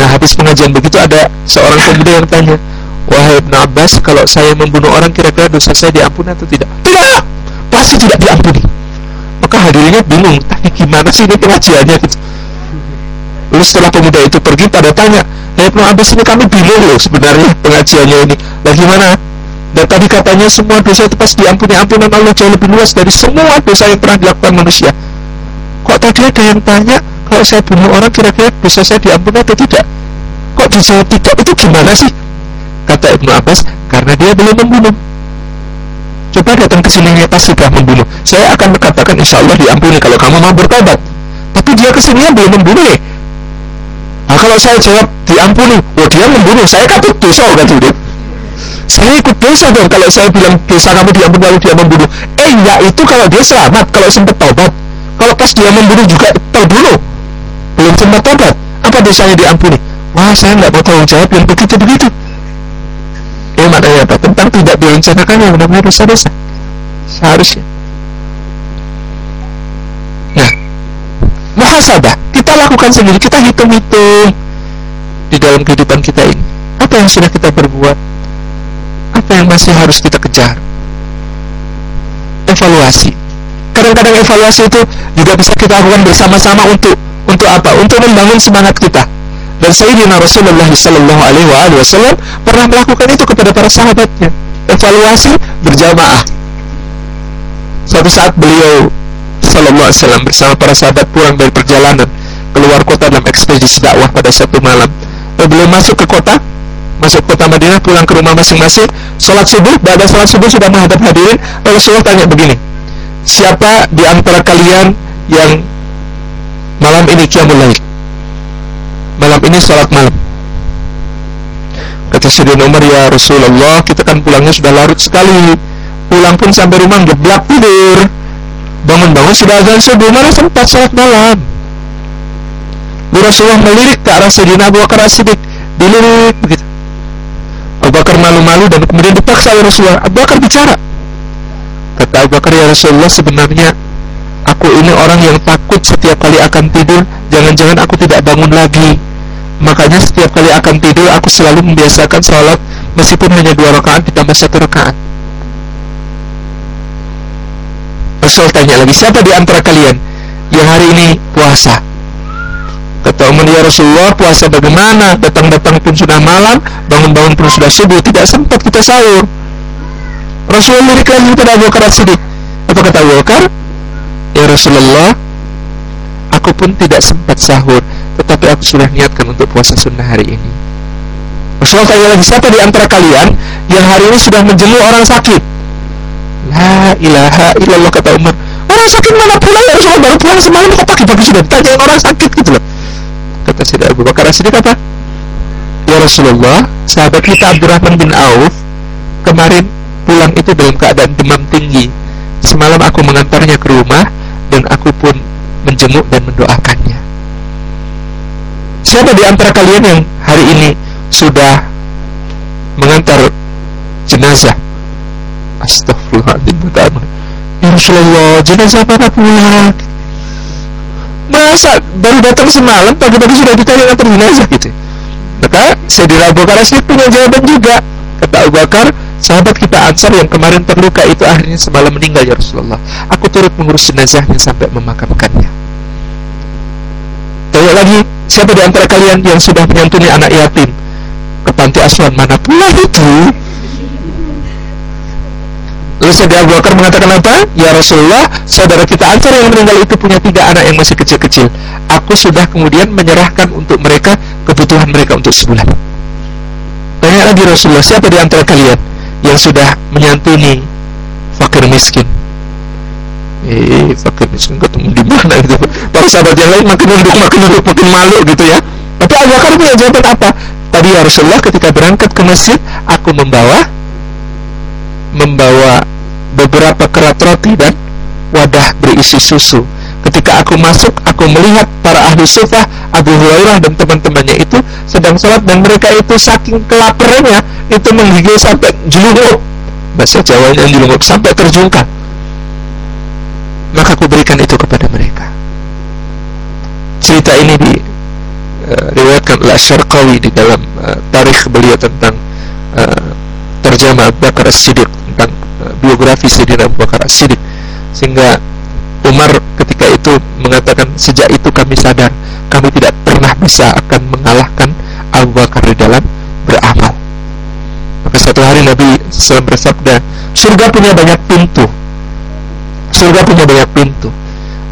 Nah habis pengajian begitu ada seorang pemuda yang tanya wahai Ibn Abbas kalau saya membunuh orang kira-kira dosa saya diampuni atau tidak? Tidak pasti tidak diampuni. Maka hadirinnya bingung tanya gimana sih ini pengajiannya? Gitu. Lalu setelah pemuda itu pergi pada tanya ya Ibn Abbas ini kami bingung loh sebenarnya pengajiannya ini. Lah gimana? Dan tadi katanya semua dosa itu pasti diampuni. Ampunan Allah jauh lebih luas dari semua dosa yang pernah dilakukan manusia kok tadi ada yang tanya kalau saya bunuh orang kira-kira bisa saya diampuni atau tidak? Kok dijawab tidak? Itu gimana sih? Kata Ibnu Abbas karena dia belum membunuh. Coba datang ke sini pas sudah membunuh. Saya akan mengatakan insya Allah diampuni kalau kamu mau bertobat. Tapi dia ke sini belum membunuh nih nah kalau saya jawab diampuni. Oh dia membunuh. Saya kan dosa kan dia saya ikut dosa dong. Kalau saya bilang dosa kamu diampuni lalu dia membunuh. Eh ya itu kalau dia selamat kalau sempat taubat kalau pas dia membunuh juga terbunuh belum sempat tobat apa dosanya diampuni wah saya nggak mau tanggung jawab yang begitu begitu Artinya maknanya apa? Tentang tidak direncanakan yang namanya dosa-dosa. Seharusnya. Nah, muhasabah kita lakukan sendiri, kita hitung-hitung di dalam kehidupan kita ini. Apa yang sudah kita berbuat? Apa yang masih harus kita kejar? Evaluasi. Kadang-kadang evaluasi itu juga bisa kita lakukan bersama-sama untuk untuk apa? Untuk membangun semangat kita. Dan Sayyidina Rasulullah Sallallahu Alaihi Wasallam pernah melakukan itu kepada para sahabatnya. Evaluasi berjamaah. Suatu saat beliau Sallallahu Alaihi Wasallam bersama para sahabat pulang dari perjalanan keluar kota dalam ekspedisi dakwah pada satu malam. Lalu beliau masuk ke kota, masuk kota Madinah, pulang ke rumah masing-masing, sholat subuh, pada sholat subuh sudah menghadap hadirin, Rasulullah tanya begini, siapa di antara kalian yang malam ini qiyamul lail? Malam ini sholat malam. Kata Sayyidina Umar ya Rasulullah kita kan pulangnya sudah larut sekali. Pulang pun sampai rumah geblak tidur. Bangun-bangun sudah azan subuh mana sempat sholat malam. Rasulullah melirik ke arah Sayyidina Abu Bakar As-Siddiq. Dilirik begitu. Abu Bakar malu-malu dan kemudian dipaksa oleh Rasulullah. Abu Bakar bicara kata Abu Bakar ya Rasulullah sebenarnya aku ini orang yang takut setiap kali akan tidur jangan-jangan aku tidak bangun lagi. Makanya setiap kali akan tidur aku selalu membiasakan sholat meskipun hanya dua rakaat ditambah satu rakaat. Rasul tanya lagi siapa di antara kalian yang hari ini puasa? Kata Umar ya Rasulullah puasa bagaimana? Datang-datang pun sudah malam bangun-bangun pun sudah subuh tidak sempat kita sahur Rasulullah lagi kepada Abu Bakar Siddiq apa kata Abu Bakar? Ya Rasulullah Aku pun tidak sempat sahur Tetapi aku sudah niatkan untuk puasa sunnah hari ini. Rasulullah tanya lagi Siapa di antara kalian Yang hari ini sudah menjenguk orang sakit? La ilaha illallah kata Umar. Orang sakit mana pulang ya Rasulullah Baru pulang semalam kok pagi-pagi sudah ditanya orang sakit gitu loh. Kata Syedih Abu Bakar Siddiq apa? Ya Rasulullah Sahabat kita Abdurrahman bin Auf Kemarin pulang itu dalam keadaan demam tinggi Semalam aku mengantarnya ke rumah dan aku pun menjenguk dan mendoakannya. Siapa di antara kalian yang hari ini sudah mengantar jenazah? Astagfirullahaladzim Ya Rasulullah, jenazah mana pula? Masa baru datang semalam pagi-pagi sudah ditanya antar jenazah gitu? Maka saya dirabu karena saya punya jawaban juga. Kata Abu Bakar, Sahabat kita Ansar yang kemarin terluka itu akhirnya semalam meninggal ya Rasulullah. Aku turut mengurus jenazahnya sampai memakamkannya. Tanya lagi, siapa di antara kalian yang sudah menyantuni anak yatim ke panti asuhan mana pula itu? Lalu Saudara Abu Bakar mengatakan apa? Ya Rasulullah, saudara kita Ansar yang meninggal itu punya tiga anak yang masih kecil-kecil. Aku sudah kemudian menyerahkan untuk mereka kebutuhan mereka untuk sebulan. Tanya lagi Rasulullah, siapa di antara kalian yang sudah menyantuni fakir miskin. Eh fakir miskin ketemu di mana gitu para sahabat yang lain makin nunduk makin nunduk makin malu gitu ya. Tapi Abu Bakar punya jawaban apa? Tadi ya Rasulullah ketika berangkat ke masjid aku membawa membawa beberapa kerat roti dan wadah berisi susu ketika aku masuk aku melihat para ahli sufah Abu Hurairah dan teman-temannya itu sedang sholat dan mereka itu saking kelaparannya itu menggigil sampai jelungkup bahasa Jawanya jelungkup sampai terjungkal. Maka aku berikan itu kepada mereka. Cerita ini di uh, riwayatkan oleh Syarqawi di dalam uh, tarikh beliau tentang uh, terjemah Bakar As-Siddiq tentang uh, biografi Sayyidina Abu Bakar As-Siddiq. Sehingga Umar ketika itu mengatakan sejak itu kami sadar kami tidak pernah bisa akan mengalahkan Abu Bakar di dalam beramal. Maka satu hari Nabi SAW bersabda, surga punya banyak pintu. Surga punya banyak pintu.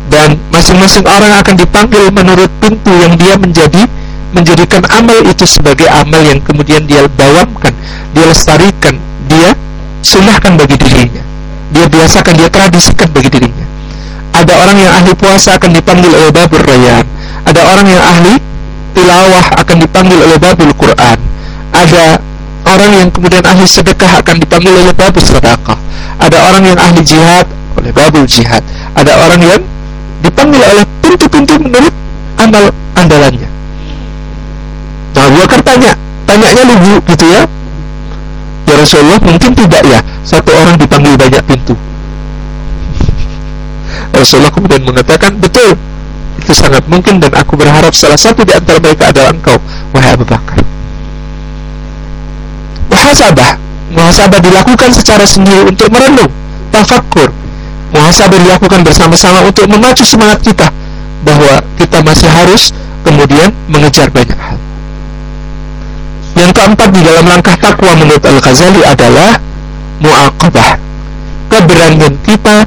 Dan masing-masing orang akan dipanggil menurut pintu yang dia menjadi menjadikan amal itu sebagai amal yang kemudian dia bawamkan, dia lestarikan, dia sunahkan bagi dirinya. Dia biasakan, dia tradisikan bagi dirinya. Ada orang yang ahli puasa akan dipanggil oleh babur rayyan. Ada orang yang ahli tilawah akan dipanggil oleh babul Quran. Ada orang yang kemudian ahli sedekah akan dipanggil oleh babul sedekah. Ada orang yang ahli jihad oleh babul jihad. Ada orang yang dipanggil oleh pintu-pintu menurut amal andalannya. Nah, Abu Bakar tanya, tanyanya lugu gitu ya. Ya Rasulullah mungkin tidak ya satu orang dipanggil banyak pintu Rasulullah kemudian mengatakan betul itu sangat mungkin dan aku berharap salah satu di antara mereka adalah engkau wahai Abu Bakar. Muhasabah. Muhasabah dilakukan secara sendiri untuk merenung tafakkur. Muhasabah dilakukan bersama-sama untuk memacu semangat kita bahwa kita masih harus kemudian mengejar banyak hal. Yang keempat di dalam langkah takwa menurut Al-Ghazali adalah mu'aqabah keberanian kita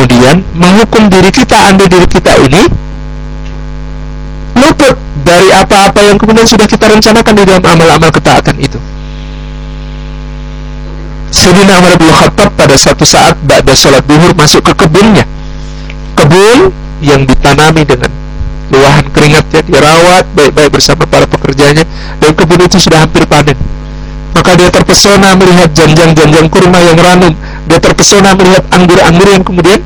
kemudian menghukum diri kita andai diri kita ini luput dari apa-apa yang kemudian sudah kita rencanakan di dalam amal-amal ketaatan itu. Sayyidina Umar bin Khattab pada satu saat ba'da sholat duhur masuk ke kebunnya. Kebun yang ditanami dengan luahan keringatnya dirawat baik-baik bersama para pekerjanya dan kebun itu sudah hampir panen. Maka dia terpesona melihat janjang-janjang kurma yang ranum. Dia terpesona melihat anggur-anggur yang kemudian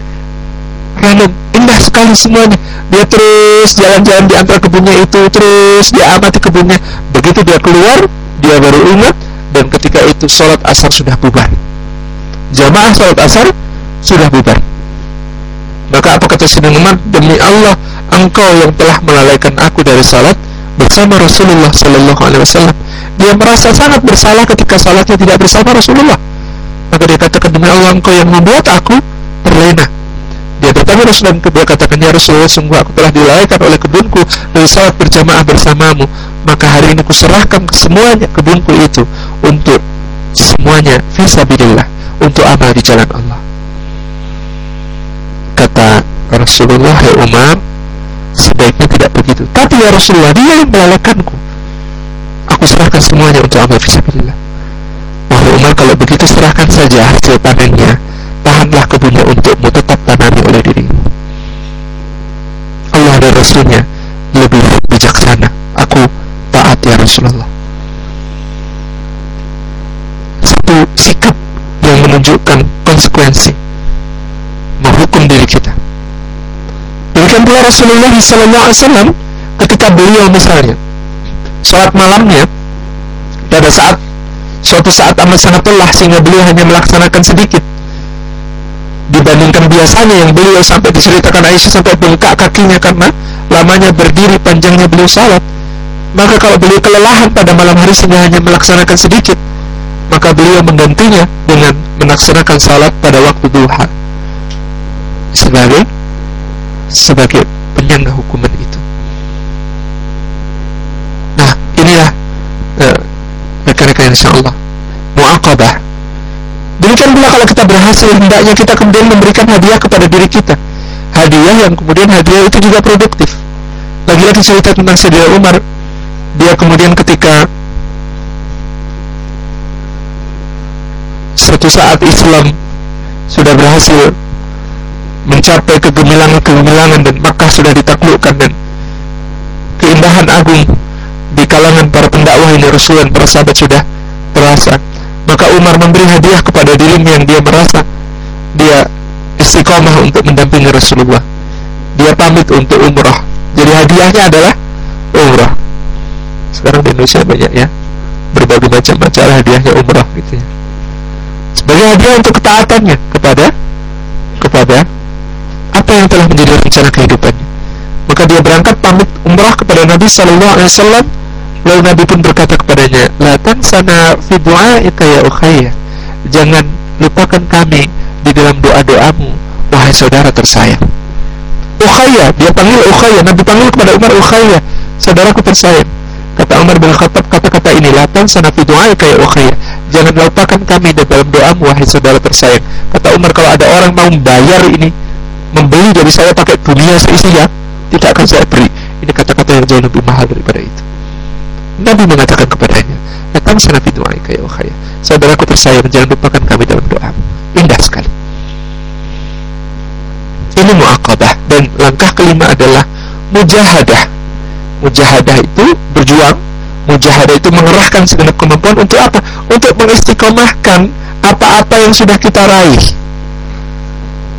ranum. Indah sekali semuanya. Dia terus jalan-jalan di antara kebunnya itu terus dia amati kebunnya. Begitu dia keluar dia baru ingat dan ketika itu sholat asar sudah bubar. Jamaah sholat asar sudah bubar. Maka apa kata Sidin Umar demi Allah engkau yang telah melalaikan aku dari sholat bersama Rasulullah Sallallahu Alaihi Wasallam. Dia merasa sangat bersalah ketika sholatnya tidak bersama Rasulullah maka dia katakan demi Allah engkau yang membuat aku terlena. Dia bertanya Rasulullah kedua katakan ya Rasulullah sungguh aku telah dilalaikan oleh kebunku dari salat berjamaah bersamamu. Maka hari ini kuserahkan semuanya kebunku itu untuk semuanya fisabilillah untuk amal di jalan Allah. Kata Rasulullah ya Umar sebaiknya tidak begitu. Tapi ya Rasulullah dia yang melalaikanku aku serahkan semuanya untuk amal fisabilillah Wahai Umar kalau begitu serahkan saja hasil panennya. Tahanlah kebunnya untukmu tetap tanami oleh dirimu. Allah dan Rasulnya lebih bijaksana. Aku taat ya Rasulullah. Satu sikap yang menunjukkan konsekuensi menghukum diri kita. Demikian pula Rasulullah SAW ketika beliau misalnya sholat malamnya pada saat suatu saat amat sangat lelah sehingga beliau hanya melaksanakan sedikit. Dibandingkan biasanya yang beliau sampai diceritakan Aisyah sampai bengkak kakinya karena lamanya berdiri panjangnya beliau salat. Maka kalau beliau kelelahan pada malam hari sehingga hanya melaksanakan sedikit maka beliau menggantinya dengan melaksanakan salat pada waktu duha. Sebagai sebagai penyangga hukuman itu. Nah inilah uh, rekan-rekan insyaallah muaqabah Demikian pula kalau kita berhasil hendaknya kita kemudian memberikan hadiah kepada diri kita. Hadiah yang kemudian hadiah itu juga produktif. Lagi-lagi cerita tentang Sayyidina Umar, dia kemudian ketika suatu saat Islam sudah berhasil mencapai kegemilangan-kegemilangan dan Makkah sudah ditaklukkan dan keindahan agung di kalangan para pendakwah ini Rasul dan para sahabat sudah terasa Umar memberi hadiah kepada dirinya yang dia merasa dia istiqomah untuk mendampingi Rasulullah. Dia pamit untuk umrah. Jadi hadiahnya adalah umrah. Sekarang di Indonesia banyak ya berbagai macam acara hadiahnya umrah gitu ya. Sebagai hadiah untuk ketaatannya kepada kepada apa yang telah menjadi rencana kehidupannya. Maka dia berangkat pamit umrah kepada Nabi Sallallahu Alaihi Wasallam Lalu Nabi pun berkata kepadanya, La tansana fi du'aika ya ukhayya. Jangan lupakan kami di dalam doa-doamu, wahai saudara tersayang. Ukhayya, dia panggil Ukhayya, Nabi panggil kepada Umar Ukhayya, saudaraku tersayang. Kata Umar bin Khattab kata-kata ini, La tansana fi du'aika ya ukhayya. Jangan lupakan kami di dalam doamu, wahai saudara tersayang. Kata Umar, kalau ada orang mau bayar ini, membeli dari saya pakai dunia seisinya, tidak akan saya beri. Ini kata-kata yang jauh lebih mahal daripada itu. Nabi mengatakan kepadanya, datang sana fi du'aika ya ukhaya. Saudaraku tersayang, jangan lupakan kami dalam doa. Indah sekali. Ini mu'aqabah dan langkah kelima adalah mujahadah. Mujahadah itu berjuang, mujahadah itu mengerahkan segenap kemampuan untuk apa? Untuk mengistiqomahkan apa-apa yang sudah kita raih.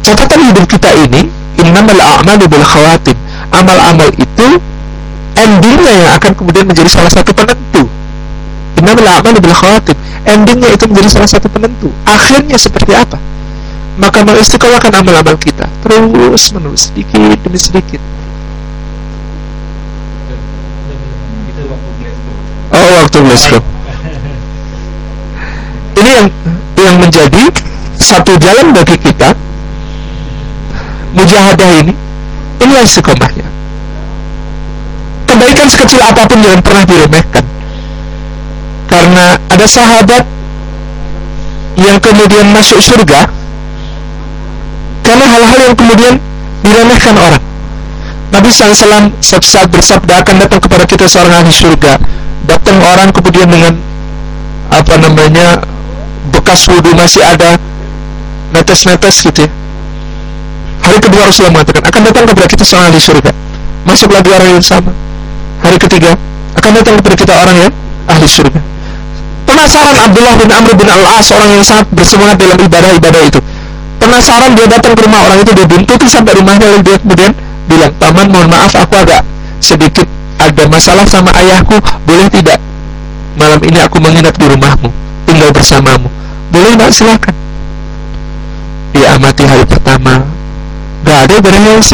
Catatan hidup kita ini, innamal a'malu bil khawatim. Amal-amal itu endingnya yang akan kemudian menjadi salah satu penentu. Innamal a'malu bil khawatim endingnya itu menjadi salah satu penentu. Akhirnya seperti apa? Maka mengistiqomahkan amal-amal kita. Terus menerus sedikit demi sedikit. Oh waktu Glasgow ini yang yang menjadi satu jalan bagi kita. Mujahadah ini inilah istiqomahnya kebaikan sekecil apa pun jangan pernah diremehkan. Karena ada sahabat yang kemudian masuk surga karena hal-hal yang kemudian diremehkan orang. Nabi SAW saat bersabda akan datang kepada kita seorang ahli surga. Datang orang kemudian dengan apa namanya bekas wudhu masih ada netes-netes gitu ya. Hari kedua Rasulullah mengatakan akan datang kepada kita seorang ahli surga. Masuk lagi orang yang sama hari ketiga akan datang kepada kita orang yang ahli surga. Penasaran Abdullah bin Amr bin Al-As orang yang sangat bersemangat dalam ibadah-ibadah itu. Penasaran dia datang ke rumah orang itu dia buntuti sampai rumahnya lalu dia kemudian bilang paman mohon maaf aku agak sedikit ada masalah sama ayahku. Boleh tidak malam ini aku menginap di rumahmu tinggal bersamamu? Boleh nggak silakan. Dia amati hari pertama. Gak ada ibadah yang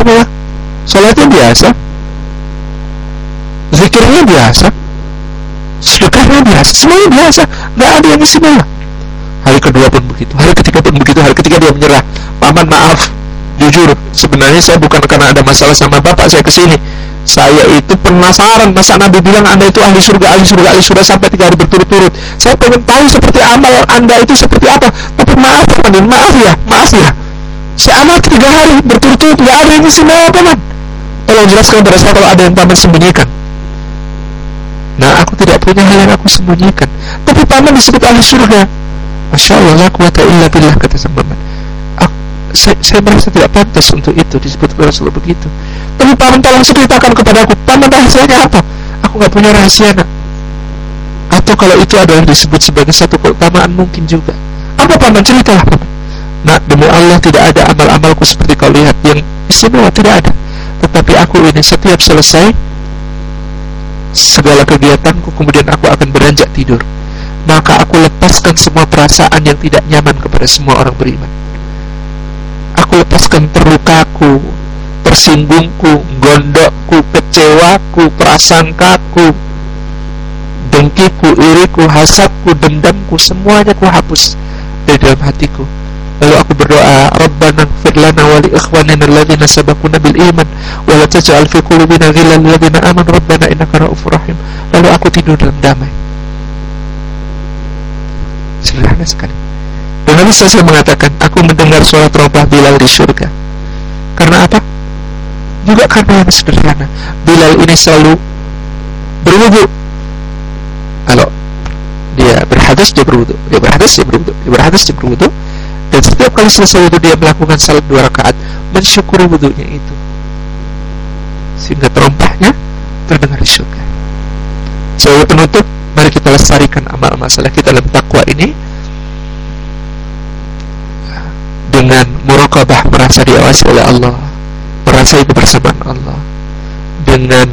sholatnya biasa zikirnya biasa. Sedekahnya biasa. Semuanya biasa. Gak ada yang istimewa. Hari kedua pun begitu. Hari ketiga pun begitu. Hari ketiga dia menyerah. Paman maaf. Jujur sebenarnya saya bukan karena ada masalah sama bapak saya ke sini. Saya itu penasaran masa Nabi bilang anda itu ahli surga ahli surga ahli surga sampai tiga hari berturut-turut. Saya pengen tahu seperti amal anda itu seperti apa. Tapi maaf paman maaf ya maaf ya. Saya amal tiga hari berturut-turut. Nggak ada yang istimewa paman. Tolong jelaskan pada saya kalau ada yang paman sembunyikan nah aku tidak punya hal yang aku sembunyikan. Tapi paman disebut ahli surga. Masya Allah la quwata illa billah kata sang paman. Saya, saya merasa tidak pantas untuk itu disebut Rasulullah begitu. Tapi paman tolong ceritakan kepada aku paman rahasianya apa? Aku nggak punya rahasia nak. Atau kalau itu adalah disebut sebagai satu keutamaan mungkin juga. Apa paman? Ceritalah paman. Nak demi Allah tidak ada amal-amalku seperti kau lihat. Yang istimewa tidak ada. Tetapi aku ini setiap selesai segala kegiatanku kemudian aku akan beranjak tidur maka aku lepaskan semua perasaan yang tidak nyaman kepada semua orang beriman. Aku lepaskan terlukaku, tersinggungku, gondokku, kecewaku, prasangkaku, dengkiku, iriku, hasadku, dendamku, semuanya ku hapus dari dalam hatiku. Lalu aku berdoa, Rabbana ighfir lana wa li ikhwanina alladhina sabaquna bil iman wa la taj'al fi qulubina ghillan lil amanu rabbana innaka ra'ufur rahim. Lalu aku tidur dalam damai. Sederhana sekali. Dan Nabi SAW mengatakan, aku mendengar suara terompah Bilal di surga. Karena apa? Juga karena yang sederhana. Bilal ini selalu berwudu. Kalau dia berhadas dia berwudu, dia berhadas dia berwudu, dia berhadas dia berwudu. Dan setiap kali selesai wudu dia melakukan salat dua rakaat, mensyukuri wudunya itu. Sehingga terompahnya terdengar di surga. Sebagai penutup, mari kita lestarikan amal masalah kita dalam takwa ini dengan muraqabah merasa diawasi oleh Allah merasai kebersamaan Allah dengan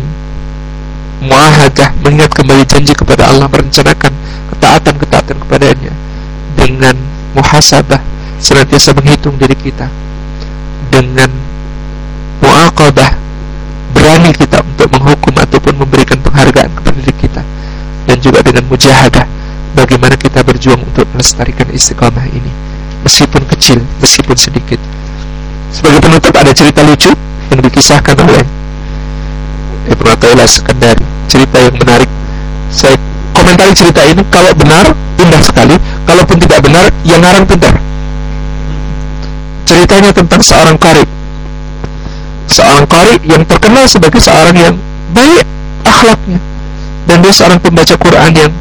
muahadah mengingat kembali janji kepada Allah merencanakan ketaatan-ketaatan kepadanya dengan muhasabah senantiasa menghitung diri kita dengan muaqabah berani kita untuk menghukum ataupun memberikan penghargaan kepada diri kita dan juga dengan mujahadah bagaimana kita berjuang untuk melestarikan istiqamah ini meskipun kecil, meskipun sedikit. Sebagai penutup ada cerita lucu yang dikisahkan oleh Ibnu Athaillah Sekandari cerita yang menarik. Saya komentari cerita ini kalau benar indah sekali. Kalaupun tidak benar yang ngarang pintar ceritanya tentang seorang kari seorang kari yang terkenal sebagai seorang yang baik akhlaknya. Dan dia seorang pembaca Quran yang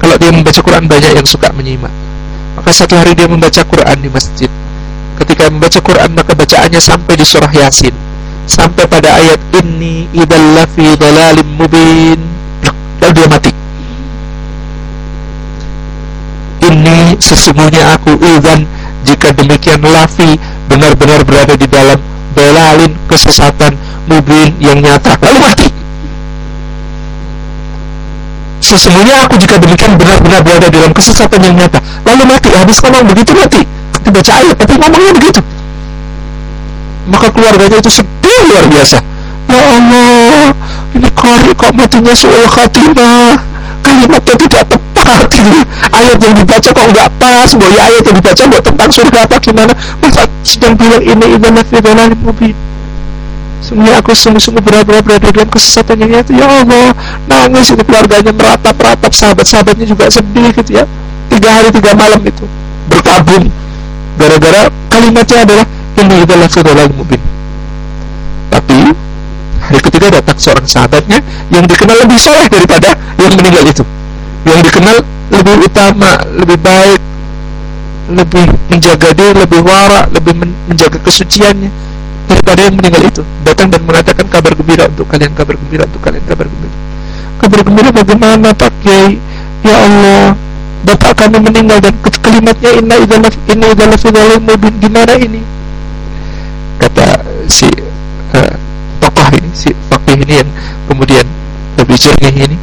kalau dia membaca Quran banyak yang suka menyimak. Maka satu hari dia membaca Quran di masjid. Ketika membaca Quran maka bacaannya sampai di surah Yasin. Sampai pada ayat ini idallafi dalalim mubin. Lalu dia mati. Ini sesungguhnya aku idan jika demikian lafi benar-benar berada di dalam dalalin kesesatan mubin yang nyata lalu mati. Sesungguhnya aku jika demikian benar-benar berada dalam kesesatan yang nyata lalu mati. Habis ngomong begitu mati. Dibaca ayat tapi ngomongnya begitu. Maka keluarganya itu sedih luar biasa. Ya Allah ini kori kok matinya suul khatimah. Kalimatnya tidak tepat gitu. ayat yang dibaca kok nggak pas? Boy ayat yang dibaca buat tentang surga apa gimana? Masa sedang bilang ini ibadah fi mubin Sungguh aku sungguh-sungguh berada berada dalam kesesatan yang itu ya Allah nangis itu keluarganya meratap-ratap sahabat-sahabatnya juga sedih gitu ya. Tiga hari tiga malam itu berkabung. Gara-gara kalimatnya adalah ini adalah saudara mubin tapi hari ketiga datang seorang sahabatnya yang dikenal lebih soleh daripada yang meninggal itu yang dikenal lebih utama lebih baik lebih menjaga diri lebih wara lebih menjaga kesuciannya daripada yang meninggal itu. Datang dan mengatakan kabar gembira untuk kalian kabar gembira untuk kalian kabar gembira. Kabar gembira bagaimana Pak ya Allah Bapak kami meninggal dan kalimatnya inna idzalah inna idzalah fi mubin. Gimana ini? Kata si uh, tokoh ini si fakih ini yang kemudian lebih jernih ini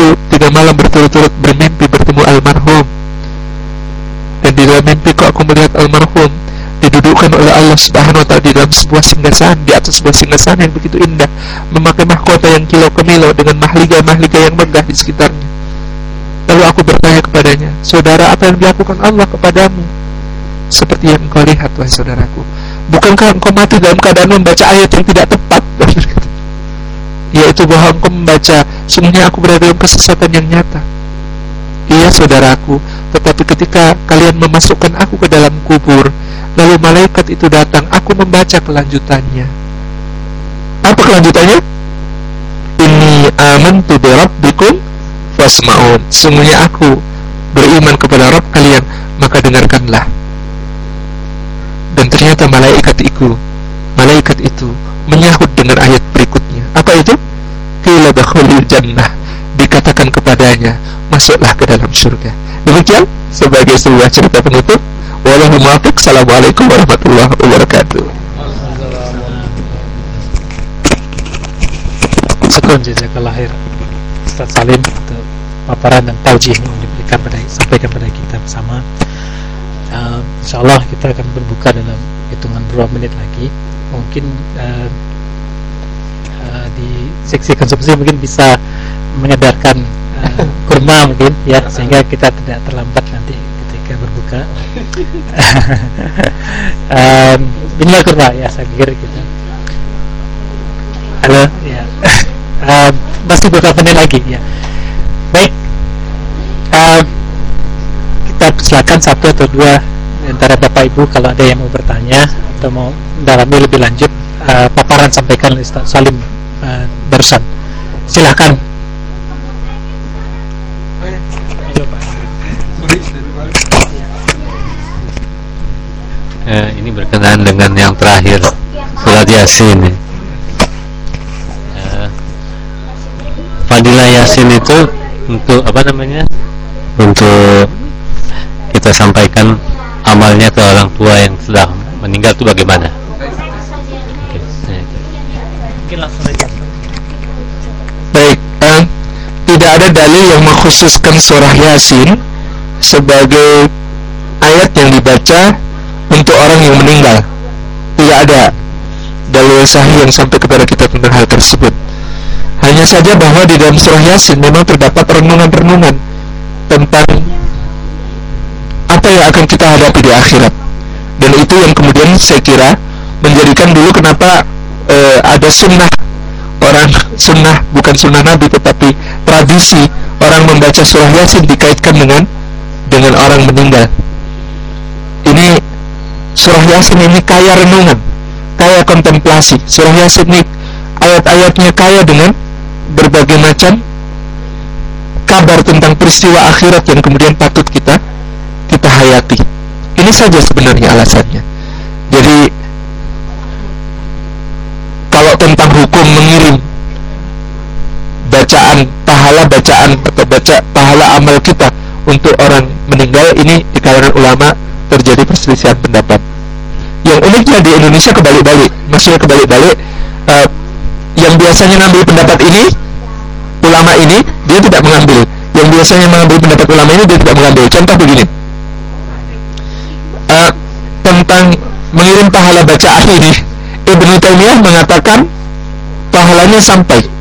aku tiga malam berturut-turut bermimpi bertemu almarhum. Dan di dalam mimpi kok aku melihat almarhum didudukkan oleh Allah Subhanahu wa taala di dalam sebuah singgasana di atas sebuah singgasana yang begitu indah memakai mahkota yang kilo kemilo dengan mahliga-mahliga yang megah di sekitarnya. Lalu aku bertanya kepadanya saudara apa yang dilakukan Allah kepadamu? Seperti yang engkau lihat wahai saudaraku bukankah engkau mati dalam keadaan membaca ayat yang tidak tepat yaitu bahwa engkau membaca sungguhnya aku berada dalam kesesatan yang nyata. Iya saudaraku tetapi ketika kalian memasukkan aku ke dalam kubur Lalu malaikat itu datang Aku membaca kelanjutannya. Apa kelanjutannya? Ini amantu bi rabbikum Fasma'un. Sungguhnya aku beriman kepada Rabb kalian Maka dengarkanlah. Dan ternyata malaikat itu Malaikat itu menyahut dengan ayat berikutnya Apa itu? Qila dakhulil jannah Dikatakan kepadanya Masuklah ke dalam surga Demikian sebagai sebuah cerita penutup Wallahu. Assalamualaikum warahmatullahi wabarakatuh. Syukur jazakallah khair Ustaz Salim untuk paparan dan taujih yang diberikan pada sampaikan pada kita bersama. Uh, insyaallah kita akan berbuka dalam hitungan beberapa menit lagi. Mungkin uh, uh, di seksi konsumsi mungkin bisa menyedarkan uh, kurma mungkin ya sehingga kita tidak terlambat nanti ketika berbuka. Um, inilah kurma ya saya pikir gitu. Halo? Ya. Um, masih beberapa menit lagi ya. Baik. Um, kita silakan satu atau dua antara bapak ibu kalau ada yang mau bertanya atau mau dalami lebih lanjut uh, paparan sampaikan oleh Ustaz Salim uh, barusan. Silahkan. Eh, ini berkenaan dengan yang terakhir surat yasin eh, fadilah yasin itu untuk apa namanya? Untuk kita sampaikan amalnya ke orang tua yang sudah meninggal itu bagaimana? Baik eh, tidak ada dalil yang mengkhususkan surah yasin sebagai ayat yang dibaca untuk orang yang meninggal. Tidak ada dalil sahih yang sampai kepada kita tentang hal tersebut. Hanya saja bahwa di dalam surah yasin memang terdapat renungan-renungan tentang apa yang akan kita hadapi di akhirat. Dan itu yang kemudian saya kira menjadikan dulu kenapa e, ada sunnah. Orang sunnah bukan sunnah nabi tetapi tradisi orang membaca surah yasin dikaitkan dengan dengan orang meninggal ini Surah Yasin ini kaya renungan, kaya kontemplasi. Surah Yasin ini ayat-ayatnya kaya dengan berbagai macam kabar tentang peristiwa akhirat yang kemudian patut kita kita hayati. Ini saja sebenarnya alasannya. Jadi kalau tentang hukum mengirim pahala bacaan atau baca pahala amal kita untuk orang meninggal ini di kalangan ulama terjadi perselisihan pendapat. Yang uniknya di Indonesia kebalik-balik, maksudnya kebalik-balik. Uh, yang biasanya ngambil pendapat ini, ulama ini, dia tidak mengambil yang biasanya mengambil pendapat ulama ini dia tidak mengambil contoh begini uh, tentang mengirim pahala bacaan ini Ibnu Taimiyah mengatakan pahalanya sampai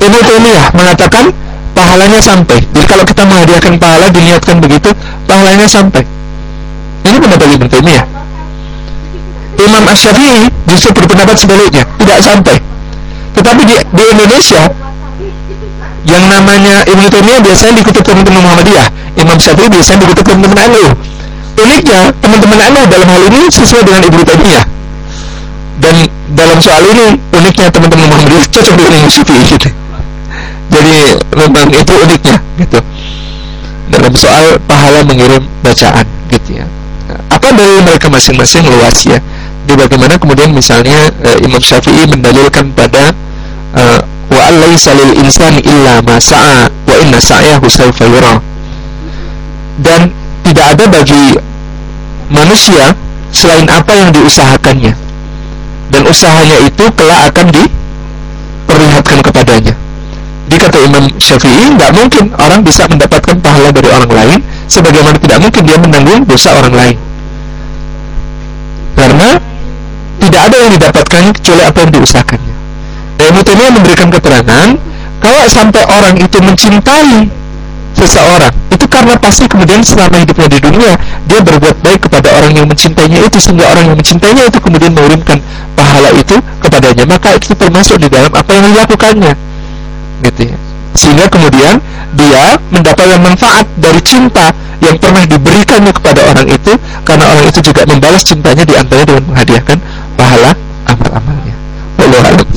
Ibnu Taimiyah mengatakan pahalanya sampai. Jadi kalau kita menghadiahkan pahala diniatkan begitu pahalanya sampai. Ini pendapat Ibnu Taimiyah. Imam Ash-Syafi'i justru berpendapat sebaliknya tidak sampai. Tetapi di, di Indonesia yang namanya Ibnu Taimiyah biasanya dikutip teman-teman Muhammadiyah. Imam Syafi'i biasanya dikutip teman-teman NU uniknya teman-teman NU dalam hal ini sesuai dengan Ibnu Taimiyah. Dan dalam soal ini uniknya teman-teman Muhammadiyah cocok dengan Imam Syafi'i gitu jadi memang itu uniknya gitu. Dalam soal pahala mengirim bacaan gitu ya. Apa dari mereka masing-masing luas ya? Di bagaimana kemudian misalnya uh, Imam Syafi'i mendalilkan pada uh, wa alaysa lil insani illa ma sa'a wa inna sa'yahu sawfa dan tidak ada bagi manusia selain apa yang diusahakannya. Dan usahanya itu kelak akan diperlihatkan kepadanya dikata Imam Syafi'i nggak mungkin orang bisa mendapatkan pahala dari orang lain sebagaimana tidak mungkin dia menanggung dosa orang lain. Karena tidak ada yang didapatkan kecuali apa yang diusahakannya dan Ibnu Taimiyah memberikan keterangan kalau sampai orang itu mencintai seseorang itu karena pasti kemudian selama hidupnya di dunia dia berbuat baik kepada orang yang mencintainya itu sehingga orang yang mencintainya itu kemudian mengirimkan pahala itu kepadanya. Maka itu termasuk di dalam apa yang dilakukannya gitu ya sehingga kemudian dia mendapatkan manfaat dari cinta yang pernah diberikannya kepada orang itu karena orang itu juga membalas cintanya di antaranya dengan menghadiahkan pahala amal-amalnya. Wallahu a'lam